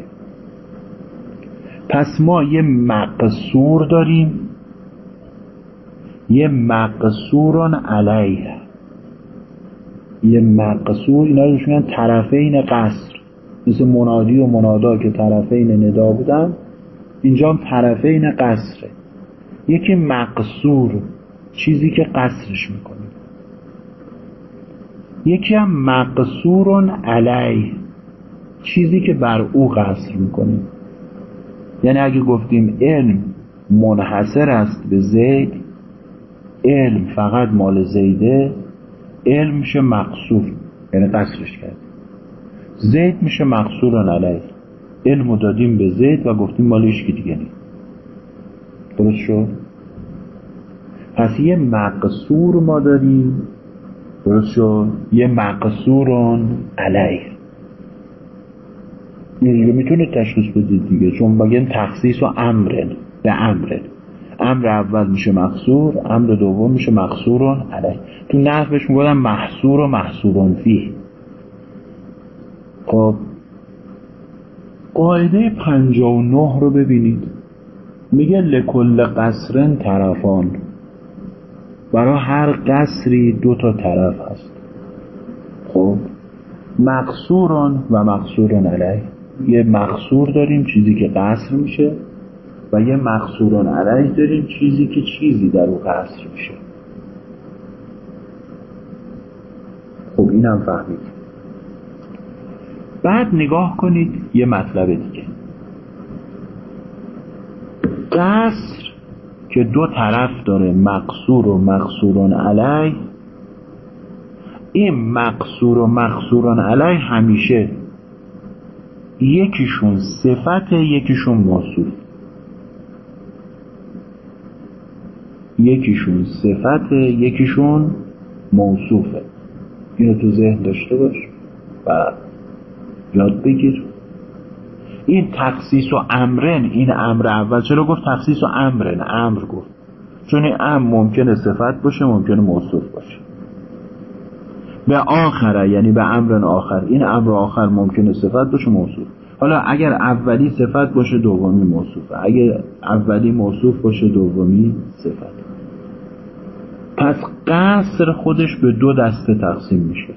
پس ما یه مقصور داریم یه مقصوران علیه. یه مقصور اینا رو میگن طرفین قصر. مثل منادی و منادا که طرفین ندا بودن اینجا هم طرفین قصره. یکی مقصور چیزی که قصرش می‌کنه. یکی هم مقصورون علی چیزی که بر او قصر می‌کنه. یعنی اگه گفتیم علم منحصر است به زید علم فقط مال زیده علم میشه مقصور یعنی قصرش کرد. زید میشه مقصورون علی علمو دادیم به زید و گفتیم مال که دیگه نید درست شد؟ پس یه مقصور ما داریم. درست شد؟ یه مقصورون علیه. این می‌تونه تشخیص بدید دیگه چون بگن تخصیص و امرن به امرن. امر اول میشه مقصور امر دوم میشه مقصورون. علیه تو نحو بهش میگن محصور و محصورون فی. خب. قاعده پنجا و نه رو ببینید. میگه لکل قصرن طرفان. برای هر قصری دو تا طرف هست. خب. مقصوران و مقصوران علیه یه مقصور داریم چیزی که قصر میشه. و یه مقصوران علیه داریم چیزی که چیزی در او قصر میشه. خب اینم فهمید. بعد نگاه کنید یه مطلب دیگه. قصر که دو طرف داره مقصور و مقصوران علی این مقصور و مقصوران علی همیشه یکیشون صفت یکیشون موصوف. یکیشون صفت یکیشون موصوفه. اینو تو ذهن داشته باش و یاد بگیر. این تخصیص و امرن این امر اول. چرا گفت تخصیص و امرن؟ امر گفت. چون این امر ممکنه صفت باشه ممکنه موصوف باشه. به آخره یعنی به امرن آخر. این امر آخر ممکنه صفت باشه موصوف. حالا اگر اولی صفت باشه دومی موصوفه. اگر اولی موصوف باشه دومی صفت پس قصر خودش به دو دسته تقسیم میشه.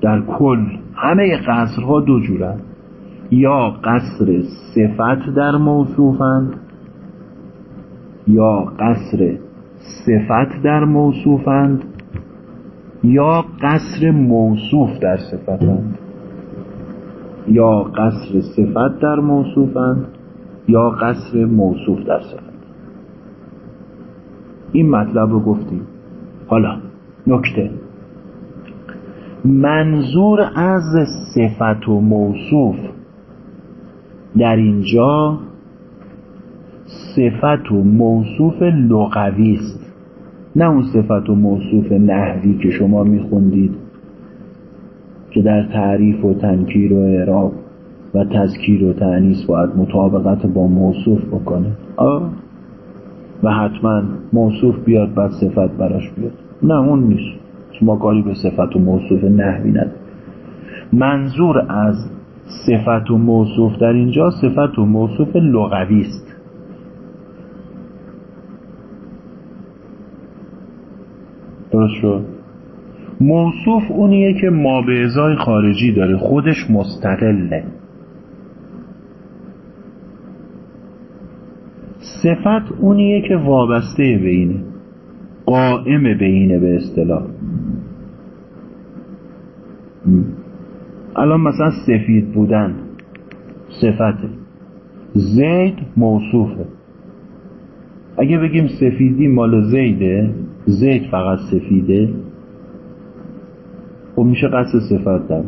در کل همه قصرها دو جورن. یا قصر صفت در موصوفند یا قصر صفت در موصوفند یا قصر موصوف در صفتند یا قصر صفت در موصوفند یا قصر موصوف در صفت این مطلب رو گفتیم حالا نکته. منظور از صفت و موصوف. در اینجا صفت و موصوف لغوی است. نه اون صفت و موصوف نحوی که شما میخوندید که در تعریف و تنکیر و اعراب و تذکیر و تعنیس باید مطابقت با موصوف بکنه. آه. و حتما موصوف بیاد بعد صفت براش بیاد. نه اون نیست. شما کاری به صفت و موصوف نحوی نداره منظور از صفت و موصوف در اینجا صفت و موصوف لغوی است. درست شد؟ موصوف اونیه که ما به ازای خارجی داره. خودش مستقله. صفت اونیه که وابسته به اینه. قائم به اینه به اصطلاح. الان مثلا سفید بودن صفته. زید موصوفه. اگه بگیم سفیدی مال زیده زید فقط سفیده خب میشه قصد صفت در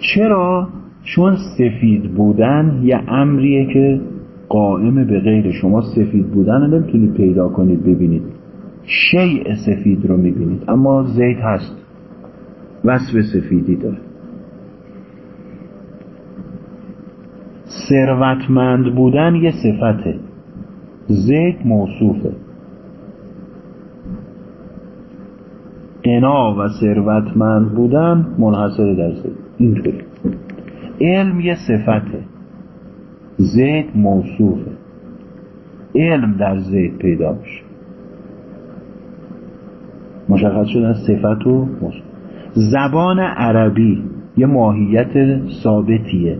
چرا؟ چون سفید بودن یه امریه که قائم به غیر شما سفید بودن رو نمی‌تونید پیدا کنید ببینید. شیء سفید رو می‌بینید اما زید هست. وصف سفیدی داره. ثروتمند بودن یه صفته. زید موصوفه. قنا و ثروتمند بودن منحصر در زید. اینطوری. علم یه صفته. زید موصوفه علم در زید پیدا میشه. مشخص شدن صفت و موصوف. زبان عربی یه ماهیت ثابتیه.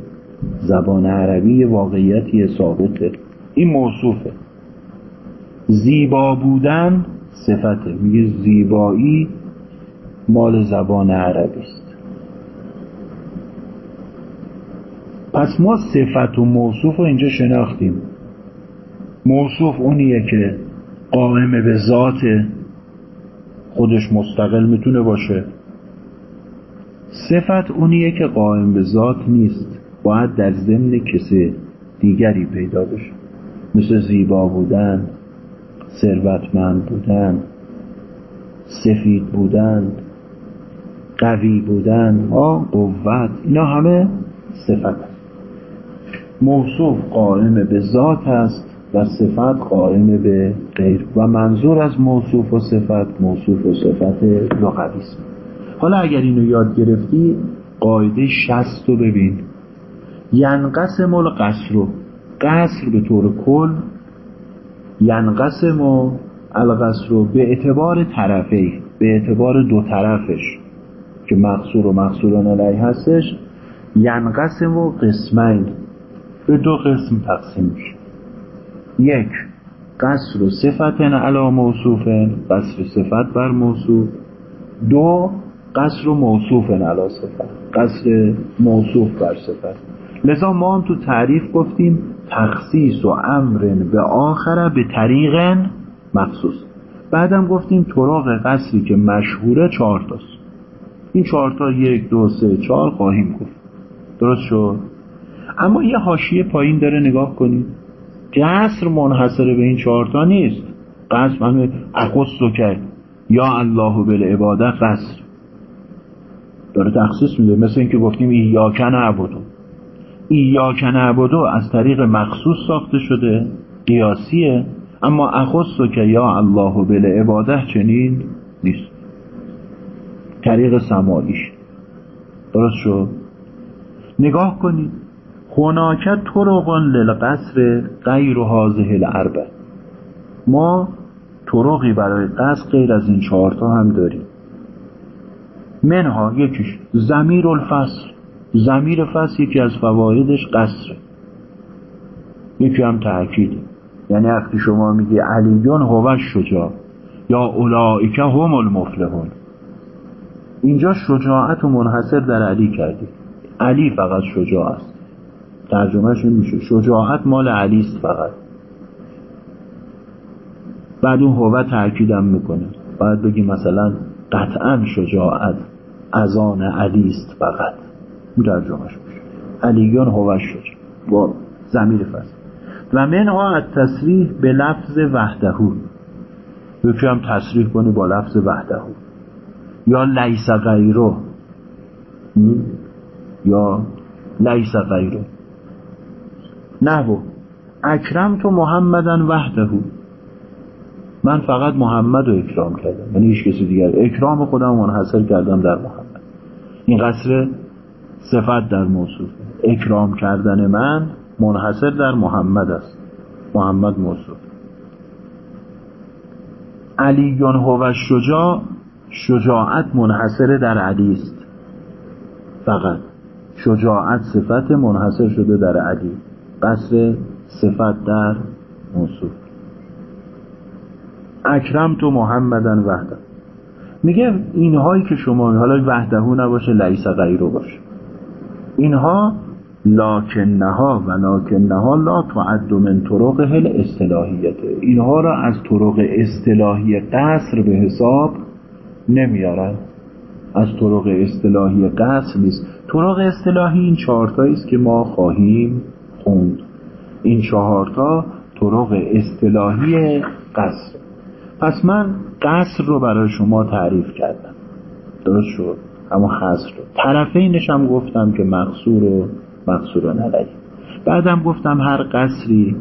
زبان عربی یه واقعیتی ثابته. این موصوفه. زیبا بودن صفته. میگه زیبایی مال زبان عربی. است پس ما صفت و موصوف رو اینجا شناختیم. موصوف اونیه که قائم به ذات خودش مستقل می‌تونه باشه. صفت اونیه که قائم به ذات نیست. باید در ضمن کسی دیگری پیدا بشه. مثل زیبا بودن ثروتمند بودن سفید بودن قوی بودن قوت. اینا همه صفت موصوف قائم به ذات است و صفت قائم به غیر. و منظور از موصوف و صفت موصوف و صفت لغوی است حالا اگر اینو یاد گرفتی قاعده شست رو ببین. ینقسم القصر. قصر به طور کل ینقسم القصر به اعتبار طرفی به اعتبار دو طرفش که مقصور و مقصوران علیه هستش. ینقسم و قسمین. به دو قسم تقسیم میشه. یک قصر و صفت علا موصوف قصر صفت بر موصوف. دو قصر و موصوف علا صفت قصر موصوف بر صفت. لذا ما هم تو تعریف گفتیم تخصیص و امر به آخره به طریق مخصوص. بعدم گفتیم طرق قصری که مشهوره چهارتاست این چهارتا یک دو سه چهار خواهیم گفت. درست شد؟ اما یه حاشیه پایین داره نگاه کنید قصر منحصر به این چهارتا نیست. قصر همه اخص کرد. یا الله بالعباده قصر داره تخصیص میده. مثل اینکه گفتیم ایاک نعبدو ایاک نعبدو از طریق مخصوص ساخته شده. قیاسیه. اما اخص که یا الله بالعباده چنین نیست. طریق سماعیش. درست شد؟ نگاه کنید. هناکت طرقان للقصر غیر هازه الاربع ما طرقی برای قصر غیر از این چهارتا هم داریم. منها یکیش زمیر الفصل زمیر فصل یکی از فوایدش قصره. یکی هم تأکیده یعنی وقتی شما میگی علیون هوش شجاع یا اولائکه هم المفلحون. اینجا شجاعت و منحصر در علی کردی علی فقط شجاع است. ترجمهش میشه. شجاعت مال علی است فقط. بعد اون هوه تاکیدم می‌کنه. باید بگی مثلا قطعا شجاعت از آن علی است فقط. این ترجمهش میشه. علیون هوه شجاع با زمیر فصل. و منها از تصریح به لفظ وحدهو. یکی هم تصریح کنی با لفظ وحده یا لیس غیرو یا لیس غیرو نحو اکرم تو محمدن وحده. من فقط محمد رو اکرام کردم. یعنی هیچ کسی دیگر. اکرام خودم منحصر کردم در محمد. این قصر صفت در موصوف. اکرام کردن من منحصر در محمد است. محمد موصوف. علی هو شجاع شجاعت منحصر در علی است. فقط. شجاعت صفت منحصر شده در علی. قصر صفت در موصوف اکرم تو محمدن وحده. میگه اینهایی که شما حالا وحدهو نباشه لیس غیرو باشه. اینها لاکنها و لاکنها لا تعد من طرق هل اصطلاحیته اینها را از طرق اصطلاحی قصر به حساب نمیارن. از طرق اصطلاحی قصر نیست. طرق اصطلاحی این چهارتایی است که ما خواهیم خوند. این چهارتا طرق اصطلاحی قصر. پس من قصر رو برای شما تعریف کردم. درست شد؟ اما حصر رو. طرفینش هم گفتم که مقصور و مقصور نداری. بعدم گفتم هر قصری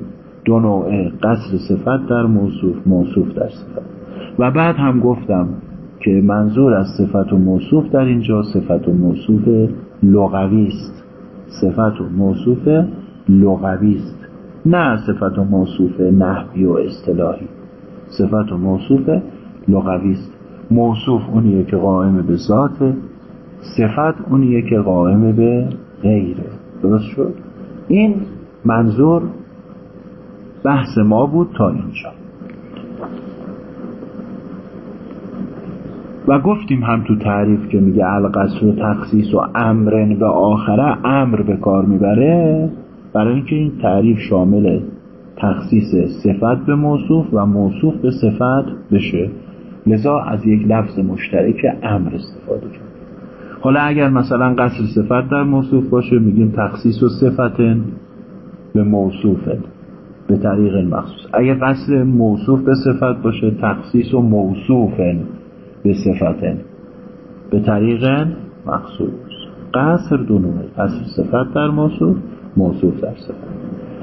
دو نوعه قصر صفت در موصوف موصوف در صفت. و بعد هم گفتم که منظور از صفت و موصوف در اینجا صفت و موصوف لغوی است. صفت و موصوف لغوی است. نه صفت و موصوف نحوی و اصطلاحی. صفت و موصوف لغوی است. موصوف اونیه که قائم به ذات صفت اونیه که قائم به غیره درست شد؟ این منظور بحث ما بود تا اینجا. و گفتیم هم تو تعریف که میگه القصر و تخصیص و امرن به آخره امر به کار می‌بره. برای اینکه این تعریف شامل تخصیص صفت به موصوف و موصوف به صفت بشه لذا از یک لفظ مشترک امر استفاده کرد. حالا اگر مثلا قصر صفت در موصوف باشه میگیم تخصیص و صفتن به موصوفن به طریق مخصوص. اگر قصر موصوف به صفت باشه تخصیص و موصوفن به صفتن به طریق مخصوص. قصر دو قصر صفت در موصوف موصوف در صفت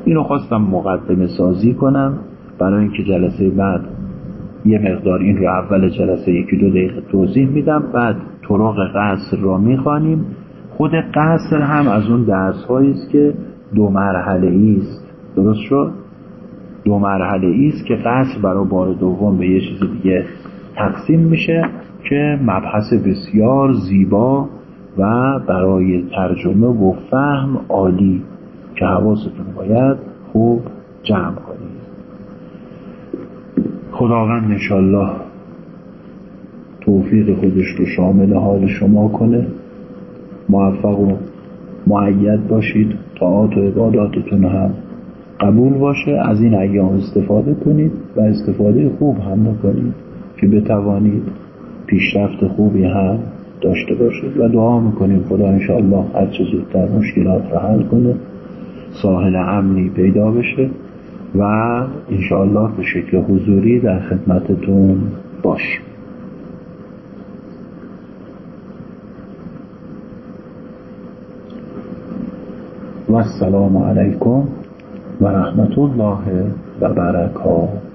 اینو خواستم مقدمه سازی کنم. برای اینکه جلسه بعد یه مقدار این رو اول جلسه یکی دو دقیقه توضیح میدم بعد طرق قصر را می‌خوانیم. خود قصر هم از اون درس است که دو مرحله است. درست شد؟ دو مرحله است که قصر برای بار دوم به یه چیز دیگه تقسیم میشه که مبحث بسیار زیبا و برای ترجمه و فهم عالی. که حواستون باید خوب جمع کنید. خداوند انشالله توفیق خودش رو شامل حال شما کنه. موفق و معید باشید. طاعات و عباداتتون هم قبول باشه. از این ایام استفاده کنید و استفاده خوب هم بکنید که بتوانید پیشرفت خوبی هم داشته باشید. و دعا می‌کنیم خدا انشاءالله هر چه زودتر مشکلات رو حل کنه. ساحل امنی پیدا بشه و انشاءالله به شکل حضوری در خدمتتون باشیم. و السلام علیکم و رحمت الله و برکاته.